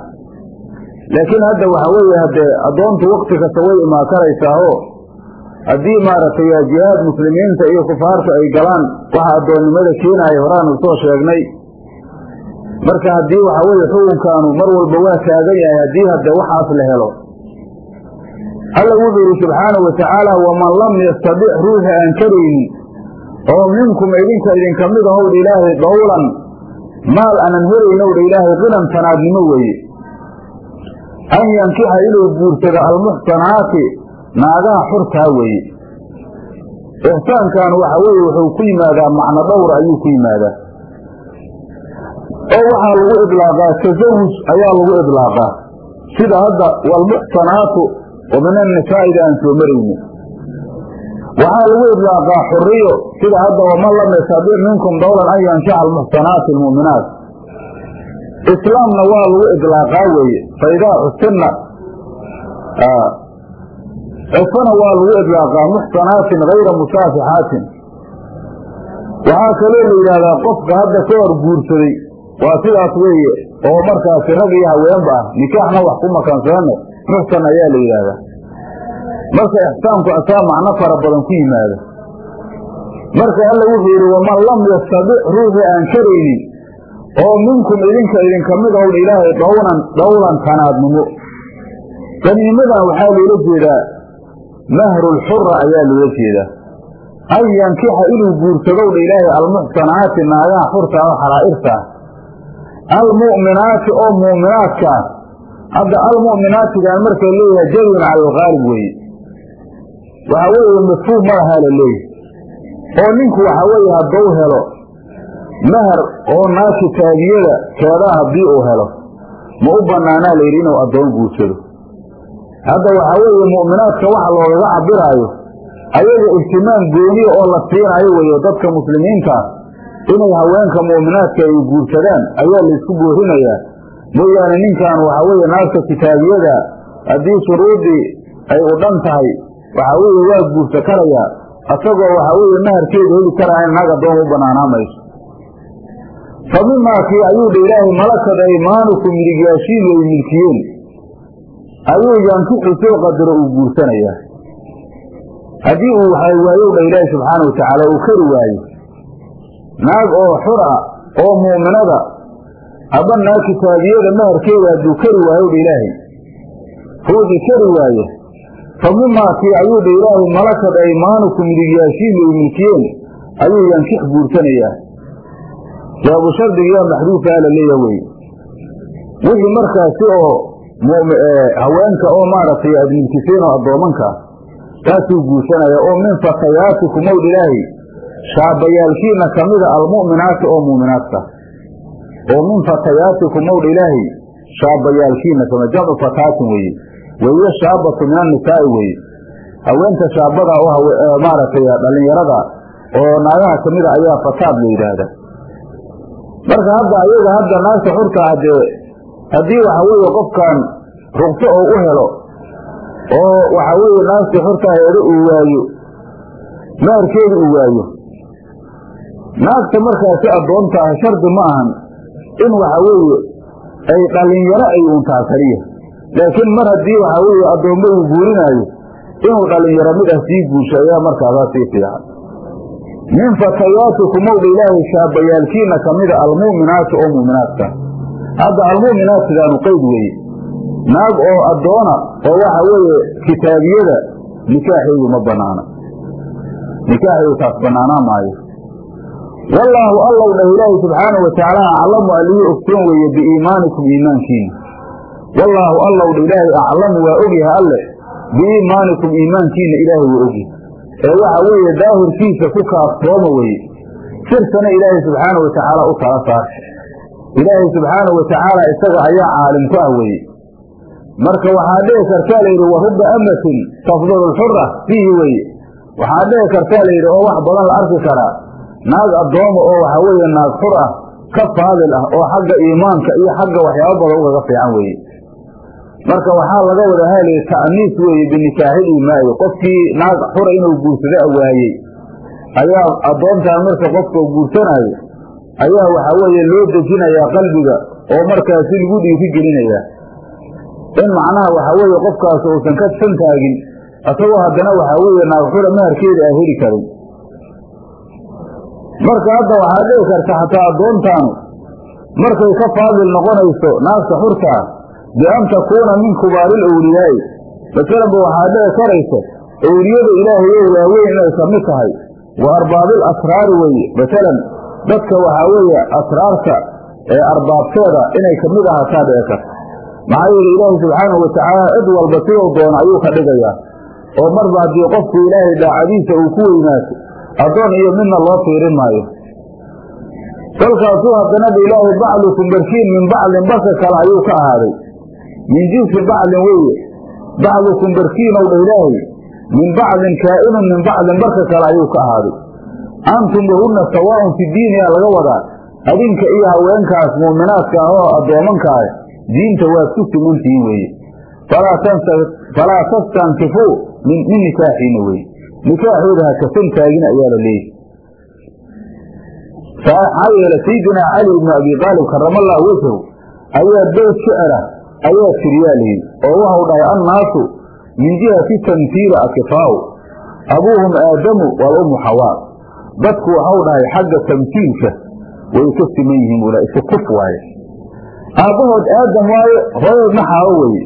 Laakiin hadda waxaa weeye haddee addoontu wakti kasta way imaan karaysaao haddii maaragtay jihaad muslimiinta iyo kufaarta ay galaan waxa addoonnimada keenaaya horaanu soo sheegnay. Marka haddii waxa weeye xukunkaanu mar walba waa taagan yahay haddii hadde waxaas la helo alla wuxuu yidhi subxaanahu wa tacaala waman lam yastadic ruuxa aan karaynin oo minkum idinka idinka mid ahowdha ilaahay dawlan maal aanan helaynowdha ilaahay qinan tanaadnimo weeye. An yankixa inuu guursado almuxsanaati naagaha xurtaa weeye. Ixsaankan waxa weeye wuxuu ku yimaadaa macno dhowra ayuu ku yimaadaa. Oo waxaa lagu idlaaqaa tasawuj ayaa lagu idlaaqaa. Sida hadda waalmuxsanaatu wa min annisaa'ida aan soo marayni waxaa lagu idlaaqaa xuriyo sida hadda waman lam yastadic minkum dawlan an yankixa almuxsanaati almu'minaat. Islaamna waa lagu idlaaqaa weeye fa idaa xusinna cifana waa lagu idlaaqaa muxsanaatin hayra musaafixaatin waxaa kaloo la yidhaahdaa qofka hadda ka hor guursaday waa sidaas weeye oo markaasi rag iyo haweenba ah nikaaxna wax ku makanseene muxsan ayaa la yidhaahdaa. Marka ixsaanku asaa macno fara badan ku yimaada. Marka alla wuxuu yidhi waman lam yastadic ruuxii aan karaynin oo minkum idinka idinka mid own ilaahay dhownan dhowlan tanaadnimo. Qaniimadan waxaa loola jeedaa mahrulxura ayaa loola jeedaa. An yankixa inuu guursadowdha ilaahay almuxsanaati naagaha xurta oo xaraa'irta ah. Almu'minaati oo mu'minaadka ah hadda almu'minaatigaan markay leeyahay jadun cala alqaalib weeye. Waxaa weeye mafhuum malahaa la leeyahy oo ninku waxaa weeye hadduu helo mahar oo naa kitaabiyada keedaa haddii uu helo ma u banaanaa la yidhi inuu addoon guursado hadda waxaa weeye mu'minaadka waxa loogaga cabiraayo ayaga ihtimaam gooniya oo la siinayo weeye dadka muslimiintaa inay haweenka mu'minaadka ay guursadaan ayaa laysku boorinayaa mooyaane ninkan waxaa weeye naagta kitaabiyada haddii shuruudii ay u dhan tahay waxaa weeye waa guursa karayaa asagoo waxaa weeye maharkeeda heli karaayan naag addoon u banaanaa mayso fa mimaa kii ayuu dha ilaahay malakad aymaanukum midigyaashiin way milkiyeen. Ayuu yankixu soo qadaro uu guursanayaa haddii uu waxay waayow dha ilaahi subxaana wa tacaala uu kari waayo. Naag oo xur ah oo muuminada aba naag kitaabiyada maharkeeda hadduu kari waayow dha ilaahay. Ruuxii kari waaye fa mimaa kii ayuu dha ilaahay malakad aymaanukum midigyaashiin way milkiyeen. Ayuu yankix guursanayaa jawaabu shardigiyaa maxduufaa la leeya wey wixii markaasi oo haweenka oo maaragtay aad milkiseen oo addoomanka taasuu guursanaya oo min fatayaatikum ow ilaahi shaabayaalkiina kamida almu'minaati oo muuminaadka oo min fatayaatikum ow ilaahi shaabayaalkiina kami jamcu fataatin weye wahiyo shaabatu min annisaa'i weye haweenta shaabada maaragtay dhalinyarada oo naagaha kamida ayaa fataad la yidhaahda. Marka hadda ayaga hadda naagta xurta hadee haddii waxa weeye qofkan rugso oo u helo oo waxa weeye naagtii xurta heedo uu waayo maharkeeda uu waayo naagta markaasi addoonta ah shardi ma ahan in waxa weeye ay dhalinyaro ay uuntaa kaliya laakiin mar haddii waxa weeye addoommo uu guurinaayo inuu dhalinyaro mid ah sii guusho ayaa markaasaa sii fiican. Min fatayaatikum owdha ilaahay shaabayaalkiina kamida almu'minaati oo mu'minaadka. Hadda almu'minaatkidaanu qeyd weeye. Naag oo addoona oo waxa weeye kitaabiyada nikaaxeedu ma banaana. Nikaaxeedu taas banaanaa maayo wallaahu allow dhah ilaahi subxaanau watacaala aclamu allihii ogsoon weeye biiimaanikum iimaankiina wallaahu allow dha ilaahay aclamu waa ogyahay alle. Biiimaanikum iimaankiina ilaahay waa ogyahay ee waxa weeye daahirkiisa ku kaaftooma weeye. Sirtana ilaahay subxaanau watacaala u tala saarta ilaahay subxaanau watacaala isaga ayaa caalim ku ah weeye. Marka waxaa dhici kartaa layidhi warubba amatin tafdulu lxura fiihi weye waxaa dhici kartaa layidhi oo wax badan la arki karaa naag addooma oo waxaa weeye naag xur ah ka faadil ah oo xagga iimaanka iyo xagga waxyaabo badan ugaga fiican weeye. Marka waxaa laga wada haalayay ta'niis weeye binikaaxil imaayi qofkii naag xura inuu guursada waayey. Ayaa addoontaan marka qofka guursanaayo ayaa waxaa weeye loo dejinayaa qalbiga oo markaasi lagu dhiiri gelinayaa in macnaha waxaa weeye qofkaas uusan ka san taagin isagoo haddana waxaa weeye naagxura maharkeeda aan heli karin marka hadda waxaa dhici karta xataa addoontaanu markay ka faadil noqonayso naagta xurtaa bian takuuna min kubaaril awliyaa'i masalanba waxaa dhici karaysa awliyada ilaahay oo waaweyn inay ka mid tahay. Wa arbaabil asraari weeye masalan dadka waxaa weeye asraarta ee arbaabteeda inay ka mid ahaataa dhici karta. Maxaa yeele ilaahay subxaanahu watacaala cid walba siduu doono ayuu ka dhigayaa. Oo marba haddii qofku ilaahay daacadiisa uu ku weynaato addoon iyo midna loo fiirin maayo. Kolkaasuu haddana ba ilaahay bacdukum barkiin min bacdin barka kale ayuu ka ahaaday. Min jinsi bacdin weeye. Bacdukum barkiinow dha ilaahay min bacdin kaa'inun min bacdin barka kale ayuu ka ahaaday. Antum wahunna sawaaun fi diiniha laga wadaa. Adinka iyo haweenkaas muuminaadka ah oo addoomanka ah diinta waad ku simantihiin weeye. Falaa tastankifuu min nikaaxiina weye nikaaxooda ha kasan taagin ayaa la leeyahy maxaa yeele sayidinaa cali ibnu abi aalib karamallahu wejhu ayaa beyt shicra ayaa tiriyaa layidhi oo waxau dhahay annaasu min jihati tamtiila akifaau abuuhum aadamu walummu xawaa dadku waxau dhahay xagga tamtiilka way ka siman yihiin bula isu kuf waaye. Aabbahood aadam waaye hooyadoodna xaawo weeye.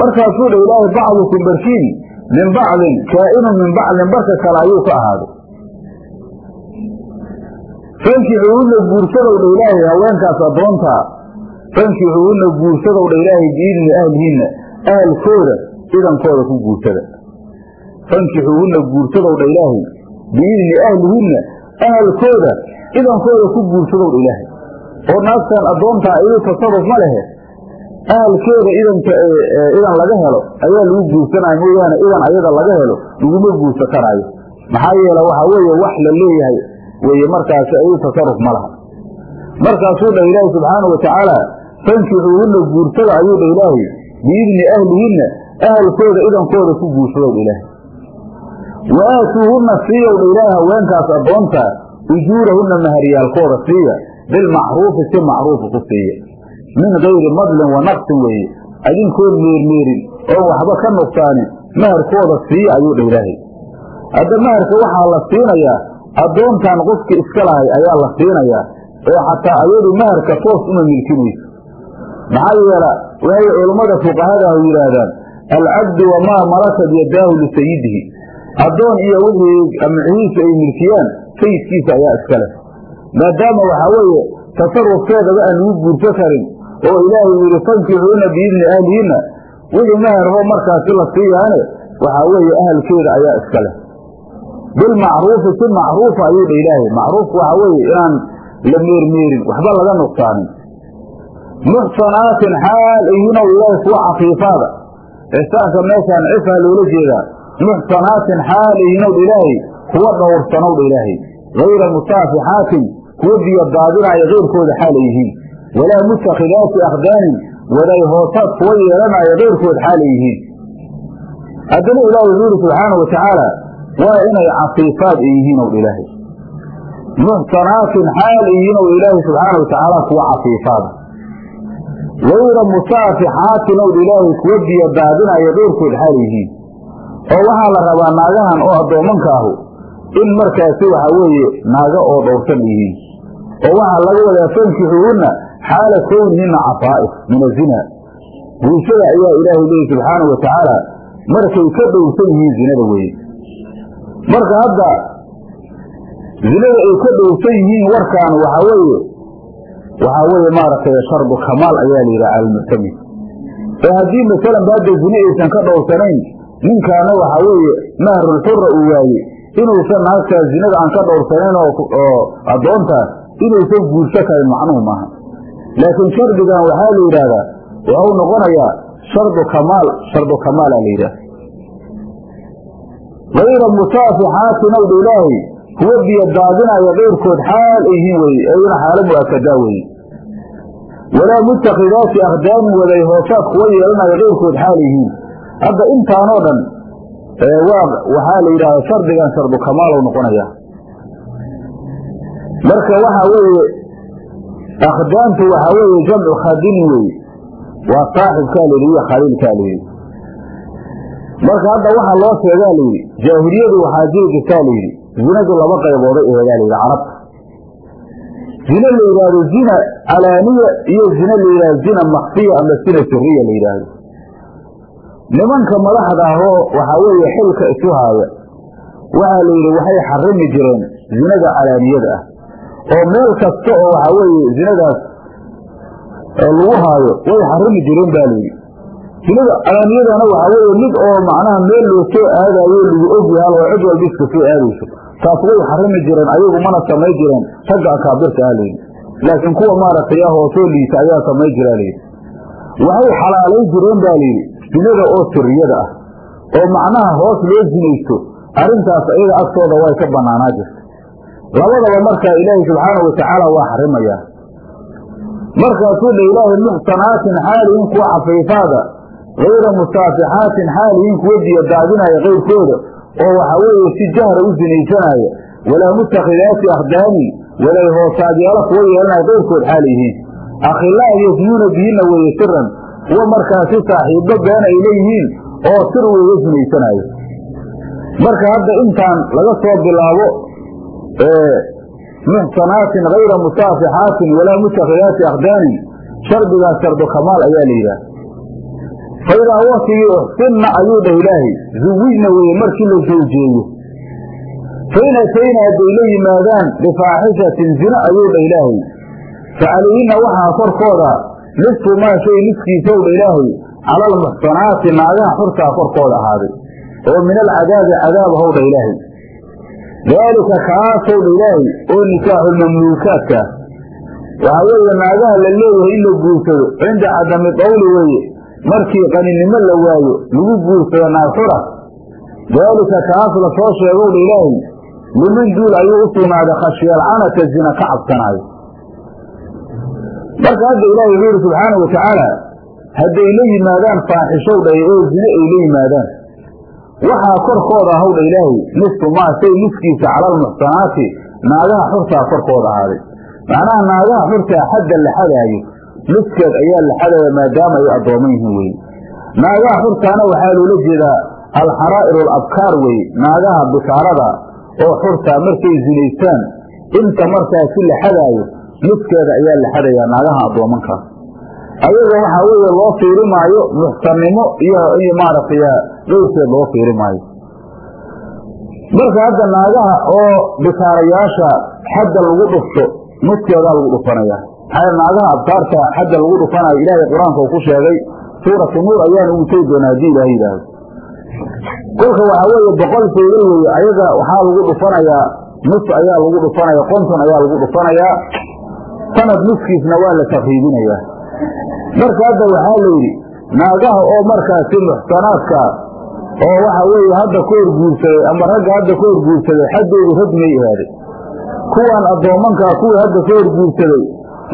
Markaasuu dha ilaahay bacdukum barkiin min bacdin kaa'inun min bacdin barka kale ayuu ka ahaaday. Fankixuuhunna guursadow dha ilaahay haweenkaas addoontaa fankixuuhunna guursadow dha ilaahay biidni ahlihinna ahalkooda idankooda ku guursada. Fankixuuhunna guursadow dha ilaahay biidni ahlihinna ahalkooda idankooda ku guursadow dha ilaahay. Oo naagtan addoontaa iyuu tasaruf ma lehe ahalkeeda idanka idan laga helo ayaa lagu guursanaya mooyaane idan ayada laga helo laguma guursa karaayo maxaa yeele waxaa weeye wax la leeyahay weye markaasi ayuu tasaruf ma markaasuu dha ilaahi subxaanau watacaala fankixuuhunna guursada ayuu dha ilaahay biidni ahlihinna ahalkooda idankooda ku guursadow dha ilaahay. Wa aatuuhunna siiyow dha ilaahay haweenkaas addoonta ujuurahunna maharyaalkooda siiya bilmacruufi si macruufa ku siiya min gayri madlin wa naqsin weeye. Adinkood meermeerin oon waxba ka nuqsaanin maharkooda siiya ayuu dha ilaahay. Hadda maharka waxaa la siinayaa addoontan qofki iska lahay ayaa la siinayaa oo xataa ayadu maharka toos uma milkinayso maxaa yeela waxay culummada fuqahadaah yidhaahdaan alcabdu wamaa malakat yadaahu lisayidihi addoon iyo wixii amcihiisa ay milkiyaan sayidkiisa ayaa iska leh. Maadaama waxaa weeye tasarufkeedaba aan lagu guurso karin oo ilaahay uu yidhi fankixuuna biidni ahlihinna wixii maharho markaasi la siiyaane? Waxaa weeye ahalkeeda ayaa iska leh. Bilmacruufi si macruufa ayuu dha ilaahay. Macruufku waxaa weeye inaan la meermeerin waxba laga nuqsaanin. Muxsanaatin xaal ayhinow ilaahay kuwa cafiifaada ixsaanka meeshaan cifaa loola jeedaa. Muxsanaatin xaal ayhinow dha ilaahay kuwa dhowrsanow dha ilaahay. Hayra musaafixaatin kuwa biyo daadinaya keyrkooda xaal ay yihiin walaa mutakhidaati akhdaanin waday hoosaad kuwa yeelanaya keyrkood xaal ay yihiin haddana ilahi wuxuu yidhi subxaana wa tacaala waa inay cafiifaad ay yihiin ow ilaahay muxsanaatin xaal ay yihiin ow ilaahay subxaana wa tacaala kuwa cafiifaada gayra musaafixaatin ow ilaahay kuwa biyo daadinaya keyrkood xaal yihiin oo waxaa la rabaa naagahan oo addoomanka ahu in markaasi waxaa weeye naaga oo dhowrsan oo waxaa laga wadaa fankixuuhunna xaala kownihinna cafaa'if min azina guushada ayaa ilaahay leeyi subxaana wa tacaala markay ka dhowrsan yihiin zinada weeye marka hadda zinada ay ka dhowsan yihiin warkaan waxaa weeye waxaa weeye maaragtay shardu kamaal ayaa la yidhaha calalmuctamid ee haddii masalan ba hadda zine aysan ka dhowrsanayn ninkaana waxaa weeye mahrulxura uu waaye inuusan naagtaas zinada aan ka dhowrsanayn oo addoontaas inuusan guursa karin macnuhu maaha laakiin shardigan waxaa la yidhaahdaa waxau noqonayaa shardu kamaal shardu kamaala la yidhaha gayra musaafixaatin owdha ilaahay kuwa biyo daadinaya keyrkood xaal ay yihiin weye xaalo mu'akadaa weye walaa mutakhidaati akhdaamin waday hoosaad kuwa yeelanaya keyrkood xaal yihiin. Hadda intaanoo dhan waxaa la yidhahda shardigan shardu kamaalow noqonaya marka waxaa weeye akhdaamtu waxaa weeye jamcu khadinin weye waa saaxibkaa la yidhi iyo khaliilkaa la yidhi marka hadda waxaa loo sheegaa la yidhi jaahiliyadu waxaa jiri jirtaa la yidhi zinadu laba qaybooday eegaa la yidhi carabta zine la yidhaahdo zina calaaniya iyo zine la yidhahdo zina makfiya ama zina siriya la yidhaahdo nimanka madaxda ahoo waxaa weeye xilka isu haaya waxaa la yidhi waxay xarimi jireen zinada calaaniyada ah oo meel kasta oo waxaa weeye zinadaas lagu haayo way xarimi jireen ba layidhi zinada calaaniyadana waxaa weeye mid oo macnaha meel loo soo aadayo lagu ogyahay oo cid walba iska soo aadayso taas way xarimi jireen ayagu mana samay jireen ragga akaabirta ah layidhi laakiin kuwa maaragtay ah hoosoo liita ayaa samay jiraa layidhi waxay xalaalay jireen ba layidhi zinada oo siriyada ah oo macnaha hoos loo zinaysto arrintaas iyaga agtooda way ka banaanaa jirta labadaba markaa ilaahay subxaanahu watacaala waa xarimayaa markaasuu dha ilaahay muxsanaatin xaalihiin kuwa xafiifaada hayra musaafixaatin xaalihiin kuwa biyo daadinaya keyrkooda oo waxaa weeye si jahra u sinaysanaya walaa mutakhidaati akhdaanin walay hoosaadyaalo kuwa yeelanaya keyrkood xaal yihiin. Akhilaa yasnuuna bihinna weeye siran kuwa markaasi saaxiibbo been ay leeyihiin oo sir weeye sinaysanaayo marka hadda intaan laga soo bilaabo muxsanaatin hayra musaafixaatin walaa mutakhidaati akhdaanin shardigaas shardu kamaal ayaa la yidhaah faidaa waktigii uxsinna ayuu dhah ilaahay zuwijna weeye markii la sowjeeyo fain atayna hadday la yimaadaan bifaaxishatin zina ayuu dhah ilaahay facalayhinna waxaa korkooda nisfu maa shay niskiisow dha ilaahay cala almuxsanaati naagaha xurtaa korkooda ahaaday oo min alcadaabi cadaab ahow dha ilaahay daalika kaasow dha ilaahay oo nikaaxulmamluukaadka waxaa weeye naagaha la leeyahay in la guursado cinda cadami dawli weeye. Markii qaninimo la waayo lagu guursado naagxura daalika kaas la soo sheegow dha ilaahay liman duul ayuu u sugnaaday khashiyalcanata zina ka cabsanaayo. Marka hadda ilaahay wuxuu yidhi subxaanau watacaala hadday la yimaadaan faaxishow dhay oo zine ay la yimaadaan waxaa korkooda ahaw dha ilaahay nisfu maa shay niskiisa cala almuxsanaati naagaha xurtaa korkooda ahaaday. Macnaha naagaha xurtaa xadda la xadaayo niskeed ayaa la xadaya maadaama ay addooman yihiin weye naagaha xurtaana waxaa loola jeedaa alxaraa'iru alabkaar weye naagaha bikaarada oo xurtaa markay zinaystaan inta markaasi la xadaayo niskeeda ayaa la xadayaa naagaha addoomanka. Ayaga waxaa weeye loo fiiri maayo muxsannimo iyo maaragtay dhowrkeed loo fiiri maayo. Marka hadda naagaha oo bikaarayaasha xadda lagu dhufto niskeedaa lagu dhufanaya. Maxaa naagaha abkaarta xadda lagu dhufanayo ilaahay qur'aanka uu ku sheegay suuratu nuur ayaana ugu tegi doonaa haddii ilaah yidhaahdo. Kolka waxaa weeye boqol fayda weeye ayaga waxaa lagu dhufanayaa nus ayaa lagu dhufanaya konton ayaa lagu dhufanayaa. Sanad nuskiisna waa la takriibinayaa marka hadda waxaa la yidhi naagaha oo markaasi muxsanaadka oo waxa weeye hadda ka hor guursaday ama ragga hadda ka hor guursaday xaddoodu rajmay ahaaday kuwaan addoomankaa kuwii hadda ka hor guursaday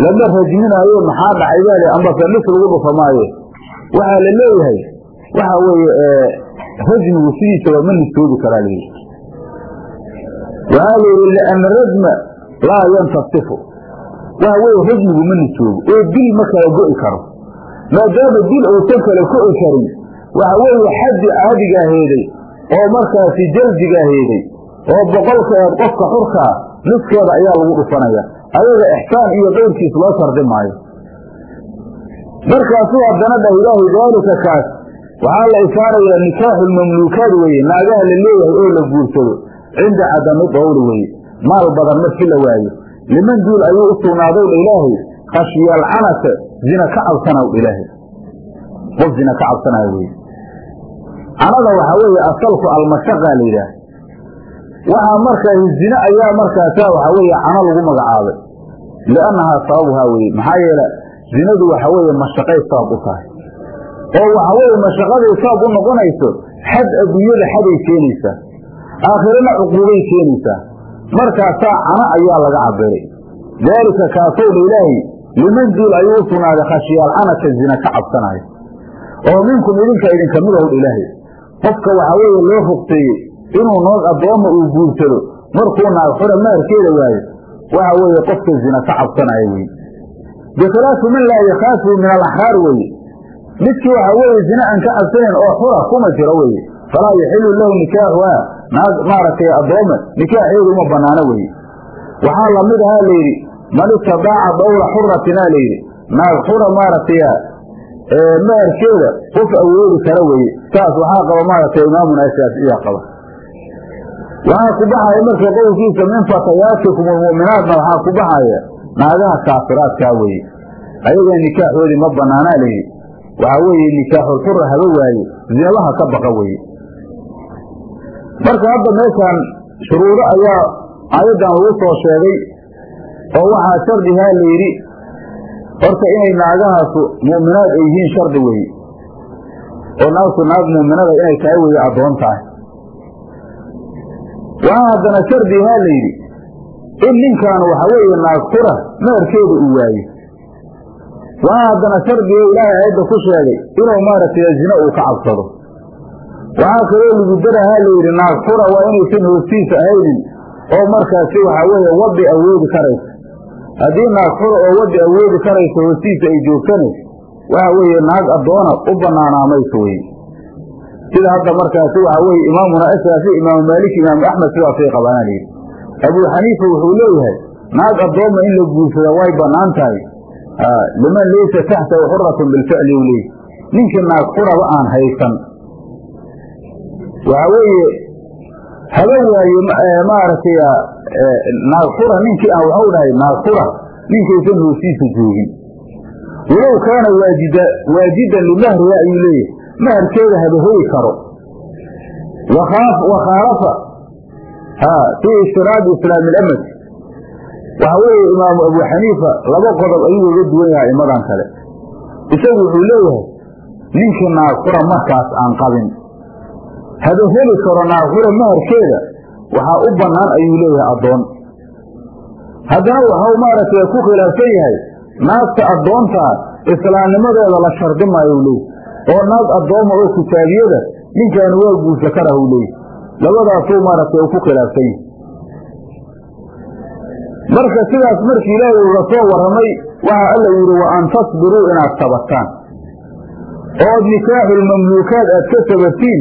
lama rajminaayo maxaa dhacay baale ambase nis lagu dhufa maayo waxaa la leeyahay waxa weeye rajmigu sidiisa ma nistoobi karaa layidhi waxaa la yidhi. Liana rajma laa yantasifu waxa weeye rajmigu ma nistoobo oo dil ma kala go'i karo. Maadaama dil uusan kala ko'i karin waxa weeye xaddi caadigaa heeday oo markaasi jaldigaa heeday oo boqolka eed qofka xurkaa niskeeda ayaa lagu dhufanaya ayaga ixsaan iyo qeyrkiis loo sardi maayo. Markaasuu haddana dhah ilaahay daalika kaas waxaa la ishaarayaa nikaaxulmamluukaad weeye naagaha la leeyahay oo la guursado cinda cadami dawli weeye maal badan markii la waayo. Liman duul ayuu u sugnaadow ilaahay khashiyaalcanata zina ka cabsanaw ilaahay. Qof zina ka cabsanaya weye canada waxaa weeye asalku almashaqa la yidhaah. Waxaa markaa zine ayaa markaasaa waxaa weeye cano lagu magacaabay. Liannahaa sababuhaa weye maxaa yeele zinadu waxa weeye mashaqay sabab u tahay. Oo waxa weeye mashaqaday sabab u noqonayso xad adduunyada xaday keenaysaa. Aakhirana cuquubay keenaysaa. Markaasaa cano ayaa laga cabiray daalika kaasowdha ilaahay liman duul ayuu u sugnaaday khashiyaal canata zina ka cabsanayo oo minkum idinka idinka mid ahw ilaahay qofka waxaa weeye loo rugteeyey inuu noog addoomma uu guursado markuu naag xura maarkeeda waayo waxa weeye qofka zina ka cabsanaya weye bikhilaafi man laa yakhaafu min alaxraar weye midkii waxaa weeye zina aan ka cabsanayn oo xura kuma jiro weye falaa yaxilu lahu nikaaxuha naag maaragtay addoome nikaaxeedu uma banaano weye waxaa la mid ahaa layidhi man istadaaca dawla xuratinaa layidhi naag xura maaragtay maarkeeda qof awoodi kara weye saas waxaa qaba maaragtay imaamuna shaaficiya qaba. Waxaa ku baxaya marka qowlkiisa min fatayaatikum almu'minaatna waxaa ku baxaya naagaha kaafiraadkaa weye ayaga nikaaxoodii ma banaanaa layidhi waxaa weeye nikaaxulxura haba waaye zinabaha ka baqa weye marka hadda meeshaan shuruudo ayaa aayaddan lagu soo sheegay oo waxaa shardihaa la yidhi horta inay naagahaasu mu'minaad ay yihiin shardi weye oo naagtu naag mu'minada inay tahay weye addoon tahay. Waxaa haddana shardihaa la yidhi in ninkan waxa weeye naag xura meherkeeda uu waayo waxaa haddana shardiga ilaahay aayadda ku sheegay inuu maaragtay zine uu ka cabsado. Waxaa kaloo lagu darahaa la yidhi naag xura waa inaysan hoostiisa ahaynin oo markaasi waxaa weeye waddi awoodi karaysa haddii naag xura oo waddi awoodi karaysa hoostiisa ay joogtane waxa weeye naag addoona u banaanaamayso weye sida hadda markaasi waxaa weeye imaamuna ashaafi imaamu maalik imaamu axmed sidaasay qabaana layidhi abuu xaniifa wuxuu leeyahay naag addooma in la guursada way bannaan tahay. Liman laysa taxtahu xuratun bilficli u leeyahy ninkii naag xuraba aan haysan. Waxaa weeye haba waaye maaragtay naag xura ninkii aan waxau dhahay naag xura ninkaysan hoostiisa joogin. Walow kaana waajida waajidan limahriha ayuu leeyahay. Maharkeeda haba hoyi karo. Wakhaalafa fii ishtiraadi islaami lamad waxa weeye imaamu abu xaniifa laba qodob ayuu uga duwan yahay imadan kale. Isagu wuxuu leeyahay ninkii naagxura markaas aan qabin. Haba heli karo naagxura maharkeeda waxaa u bannaan ayuu leeyahay addoon. Haddana waxau maaragtay ku khilaafsan yahay naagta addoontaa islaamnimadeeda la shardi maayo leeyahy oo naag addooma oo kitaabiyada ninkaani waa guursa karahu leeyahy labadaasuu maaragtay u ku khilaafsan yahay. Marka sidaas markii ilaahay uga soo warramay waxaa alla yidhi wa an tasbiruu inaad sabataan ood nikaaxulmamluukaad aad ka sabatiin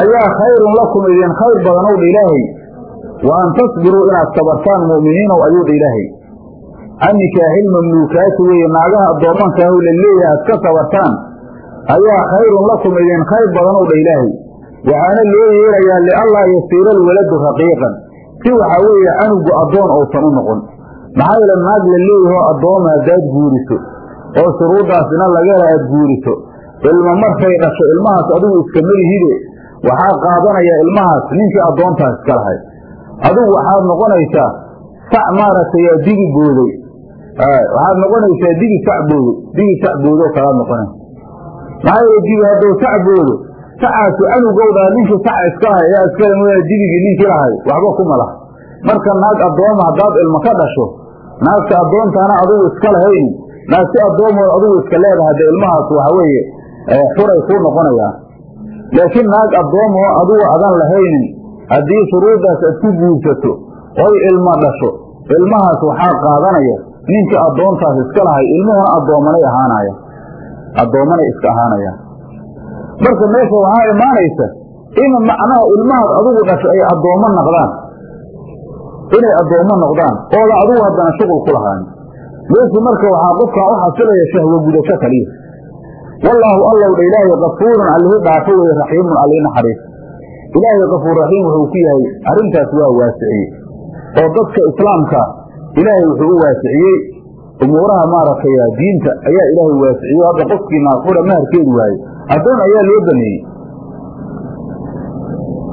ayaa khayrun lakum idin khayr badanow dha ilaahay. Wa an tasbiruu inaad sabartaan mu'miniinow ayuu dha ilaahay. Can nikaaxilmamluukaati weeye naagaha addoomankaah la leeyahay aad ka sabartaan. Ayaa khayrun lakum idin khayr badanow dha ilaahay. Waxaana loo yeelayaa lianlaa yasiira alwaladu raqiiqan. Si waxaa weeye canugu addoon uusan u noqon. Maxaa yeele naag la leeyahoo addooma haddaad guuriso. Oo shuruuddaasina laga hela aad guuriso. Ilma markay dhasho ilmahaas adigu iska melihide waxaa qaadanayaa ilmahaas ninkii addoontaas iska lahay adigu waxaad noqonaysaa sac maaragtay digi booday. Waxaad noqonaysaa digi sac boodo digi sac boodoo kalaad noqonaysa maxaa yeele digi hadduu sac boodo sacaasu canugowdhaa ninkii saca iska lahay ayaa iskale mooyaa digigii ninkii lahay waxba kuma laha marka naag addooma haddaad ilmo ka dhasho naagta addoontaana adigu iska lahayni naagti addoomood adigu iska leedahay de ilmahaas waxa weeye xuray kuu noqonayaan laakiin naag addoomoo adigu adan lahaynin haddii shuruuddaas aad ku guursato oy ilmo dhasho ilmahaas waxaa qaadanaya ninkii addoontaas iska lahay ilmuhuna addoomanay ahaanaya addoomanay iska ahaanayaan marka meesha waxaa imaanaysa in macnaha ilmahaas adigu dhasho ay addoommo noqdaan inay addoommo noqdaan ooda adigu haddana shuqul ku lahaan meeshu marka waxaa qofkan u xasilaya shahwo gudasho kaliya wallaahu allow dha ilaahay kafuurun allihi dhaafo weye raxiimun allihi naxariis ilaahay kafuur raxiim wuxuu ku yahay arrintaas waa waasiciye oo dadka islaamka ilaahay wuxuu u waasiciyey. Umuuraha maaragtay diinta ayaa ilaahay waasiciye hadda qofkii naafura maharkeedu waaye addoon ayaa loo baneeyey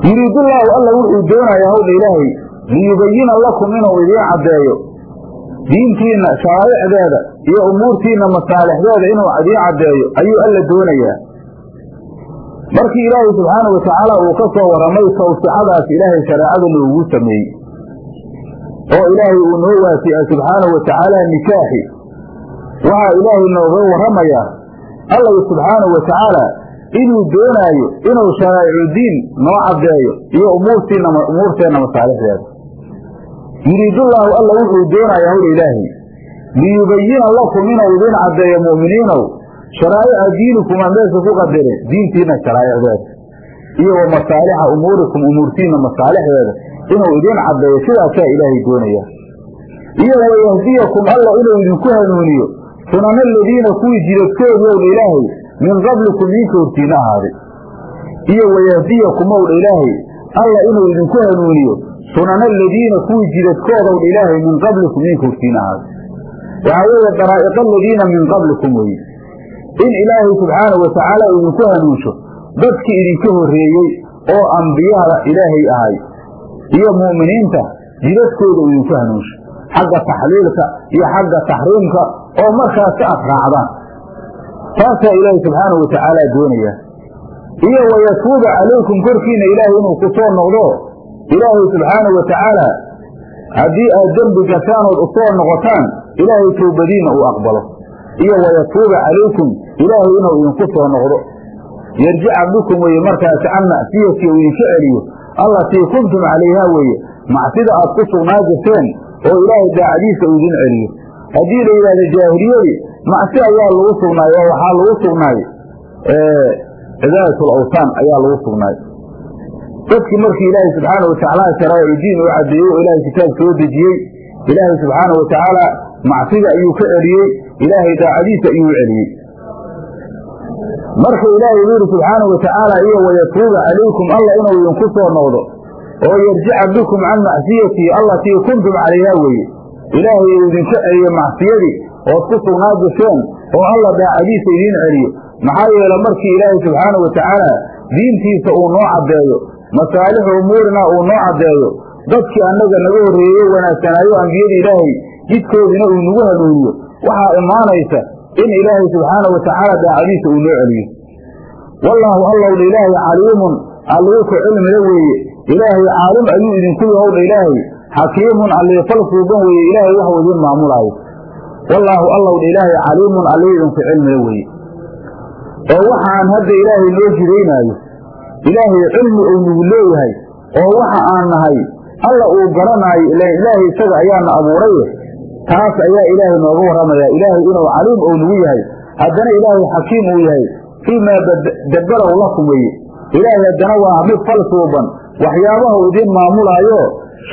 yuriidullaahu alla wuxuu doonayaa hawdha ilaahay liyubayina lakum inuu idiin caddeeyo diintiinna sharaa'icdeeda iyo umuurtiinna masaalixdeeda inuu idiin caddeeyo ayuu alla doonayaa. Markii ilaahay subxaana wa tacaala uu ka soo warramay tawsicadaas ilaahay shareecada noogu sameeyey. Oo ilaahay uu noo waasicay subxaanahu wa tacaala nikaaxi. Waxaa ilaahay nooga warramayaa alla subxaanahu wa tacaala inuu doonaayo inuu sharaa'icudiin noo caddeeyo iyo umuurtiina umuurteenna masaalixdeeda yuriidullaahu alla wuxuu doonayaa hawla ilaahay liyubayina lakum inuu idiin caddeeyo mu'miniinow sharaa'ica diinikumaa meesha ku qadarin diintiinna sharaa'icdeeda iyo wa masaalixa umuurikum umuurtiinna masaalixdeeda inuu idiin caddeeyo sidaasaa ilaahay doonaya. iyo wayahdiyakum alla inuu idinku hanuuniyo sunana aladiina kuwii jidadkoodii owdha ilaahay min qablikum idinka hortiina ahaaday iyo wayahdiyakum owdha ilaahay alla inuu idinku hanuuniyo sunana aladiina kuwii jidadkoodowdha ilaahay min qablikum idinka hortiina ahaaday waxaa weeye daraa'iqa aladiina min qablikum weye in ilaahay subxaanahu wa tacaala idinku hanuunsho dadkii idinka horreeyey oo ambiyada ilaahay ahay iyo mu'miniinta jidadkooda idinku hanuunsho xagga taxliilka iyo xagga taxriimka oo markaas ka afraacdaan taasaa ilaahay subxaanahu wa tacaala doonaya iyo wayatuuba calaykum korkiina ilaahay inuu ku soo noqdo ilaahay subxaanahu wa tacaala haddii aad dembi gashaanood u soo noqotaan ilaahay towbadiina uu aqbalo. Iyo wayatuuba calaykum ilaahay inuu idinku soo noqdo. Yarjica bikum weye markaasi can macsiyati uu idinka celiyo. Allatii kuntum calayhaa weeye macsida aad ku sugnaa jirteen oo ilaahay daacadiisa uu idin celiyo. Haddii la yidhahdo jaahiliyadii macsi ayaa lagu sugnaay oo waxaa lagu sugnaay cibaadatul awsaan ayaa lagu sugnaay dadkii markii ilaahay subxaana watacaala sharaa'icu diin uu caddeeyey oo ilaahay kitaab soo dejiyey ilaahay subxaana wa tacaala macsida ayuu ka celiyey ilaahay daacadiisa ayuu celiyey. Marka ilaahay wuxu yidhi subxaana wa tacaala iyo wayatuuba calaykum alla inuu idinku soo noqdo oo yarjica bikum can macsiyatii allatii kuntum calayhaa weeye. Ilaahay uu idinka celiyo macsiyadii ood ku sugnaa jirteen oo alla daacadiisa idiin celiyo maxaa yeele markii ilaahay subxaana wa tacaala diintiisa uu noo caddeeyo masaalixu umuurina uu noo caddeeyo dadkii annaga naga horreeyey wanaagsanaayo ambiyada ilaahay jidkoodina uu nagu hanuuniyo waxaa imaanaysa in ilaahay subxaana wa tacaala daacadiisa uu noo celiyo. Wallaahu allowdha ilaahay caliimun alliiku cilmila weeye. Ilaahay caalim ayuu idinku yahowdha ilaahay. Xakiimun alliifal suuban weeye. Ilaahay waxuu idiin maamulaayo. Wallaahu allowdha ilaahay caliimun allii idinku cilmila weeye oo waxaan hadda ilaahay noo jidaynaayo ilaahay cilmi uu nagu leeyahay oo waxa aan nahay alla uu garanaayo ilan ilaahay isaga ayaana abuuraye taas ayaa ilaahay nooga warramayaa ilaahay inuu caliim uu nagu yahay haddana ilaahay xakiim uu yahay fii maa dabbaraw lakum ilaahay haddana waa mid fal suuban waxyaabaha uu idiin maamulaayo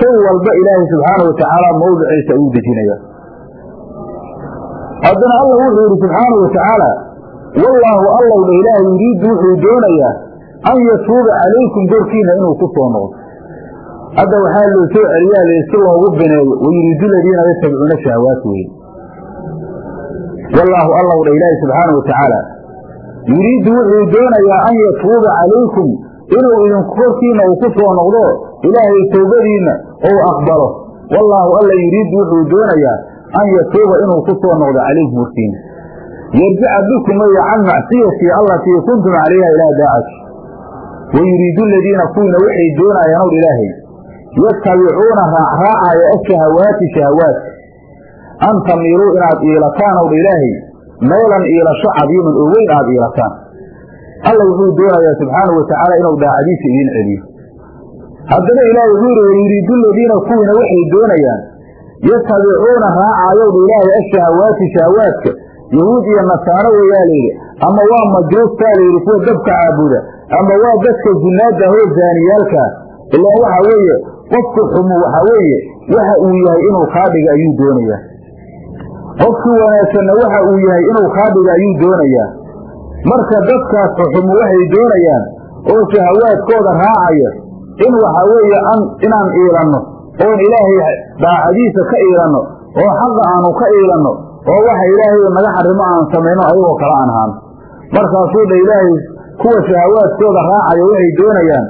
shay walba ilaahay subxaana wa tacaala mawdiciisa ayuu dejinaya haddana alla wuxuu yidhi subxaana wa tacaala wallaahu allowdha ilaahay yuriiddu wuxuu doonayaa an yatuuba calaykum korkiina inuu ku soo noqdo. Hadda waxaa loo soo celiyaa l si loogu bineeyo wayuriidu ladiina yattabicuuna shahawaat weye wallaahu allowdha ilaahay subxaana wa tacaala yuriiddu wuxuu doonayaa an yatuuba calaykum inuu idinku korkiina uu ku soo noqdo ilaahay towbadiinna ou aqbalo. Wallaahu alla yuriiddu wuxuu doonayaa an yatuuba inuu ku soo noqdo calaykum hortiina yarjica bikum weye can macsiyatii allatii kuntum calayha ilaa daacati wayuriidu ladiina kuwiina waxay doonayaan ow ilaahay yatabicuuna raacraacaya ashahawaati shahawaadka an tamiiluu inaad iilataan owdha ilaahay maylan iilasho cadiiman oo weyn aad iilataan alla wuxuu doonayaa subxaanau wa tacaala inuu daacadiisa idiin celiyo. Haddana ilaahay wuxuu yidhi wayuriidu ladiina kuwiina waxay doonayaan yatabicuuna raacayowdha ilaahay ashahawaati shahawaadka yahuud iyo nasaaro weyaa layidhi ama waa majuustaa layidhi kuwa dabka caabuda. Ama waa dadka zunaadda ahoo zaaniyaalkaa ilaa waxa weeye qofku xumu waxaa weeye waxa uu yahay inuu kaa dhiga ayuu doonayaa. Qofkii wanaagsanna waxa uu yahay inuu kaa dhiga ayuu doonayaa. Marka dadkaas xuxumu waxay doonayaan oo shahawaadkooda raacaya in waxaa weeye inaan iilanno oon ilaahay daacadiisa ka iilanno oo xaqa aanu ka iilanno oo waxa ilaahay naga xarimo aan samayno ayagoo kale aan ahaano markaasuu dha ilaahay kuwa shahawaadkooda raacaya waxay doonayaan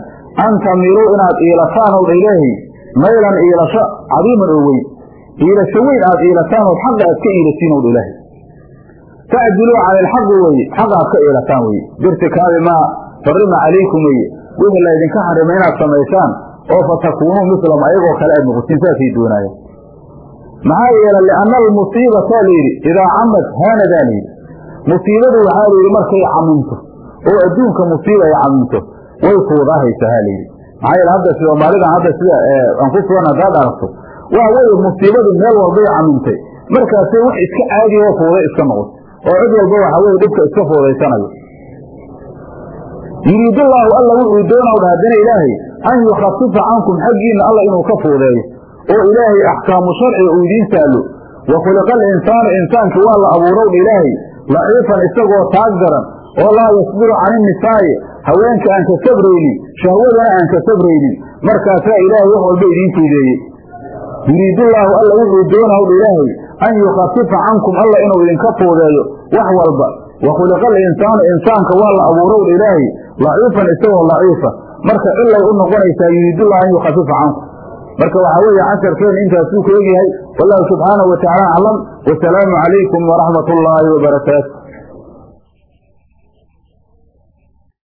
an tamiluu inaad iilataan ow dha ilaahay maylan iilasho cadiiman oo weyn. Iilasho weyn aad iilataan ood xaqa aad ka iilasiin ow ilaahay. Tacdiluu cala alxaqi weeye xaqa aad ka iilataan weye birtikaabi maa farima calaykum weye wixii laydinka xarima inaad samaysaan oo fatakuunuu mislahum ayagoo kale aad noqotiin saasay doonaayaan maxaa yeele lianna almusiibata layidhi idaa camad haanadaa layidhi musiibadu waxaa layidhi markay caminto oo adduunka musiiba ay caminto way fuudaahaysaa ha layidhi maxaa yeele hadda soomaalidan hadda sida aan ku sugan haddaad aragto waa weye musiibadu meel walbay camintay markaasay wax iska caadi oo fuuday iska noqoto oo cid walba waxaa weye dhibka iska fuudaysanayo. Yuriidullaahu alla wuxuu doonaw dha haddana ilaahay an yukhafifa cankum xaggiinna alla inuu ka fuudeeyo oo ilaahay axkaamu sharciga uu idiin saallo wa khuliqa alinsaanu insaanki waa la abuurowdha ilaahay. Laciifan isagoo taag daran oo laa yasbiru cani nisaa'i. Haweenka aan ka sabraynin shahwadana aan ka sabraynin. Markaasaa ilaahay wax walba idiin fuudeeyey yuriidullaahu alla wuxuu doonawdha ilaahay an yukhafifa cankum alla inuu idinka fuudeeyo wax walba. Wa khuliqa alinsaanu insaanka waa la abuurowdha ilaahay. Laciifan isagoo laciifa. Marka cilay u noqonaysaa yuriidullah an yukhafifa cankum marka waxaa weeye casharkeena intaasuu ka egyahay wallahu subxaanahu wa tacaala aclam. Wasalaamu calaykum waraxmat ullaahi wabarakaatu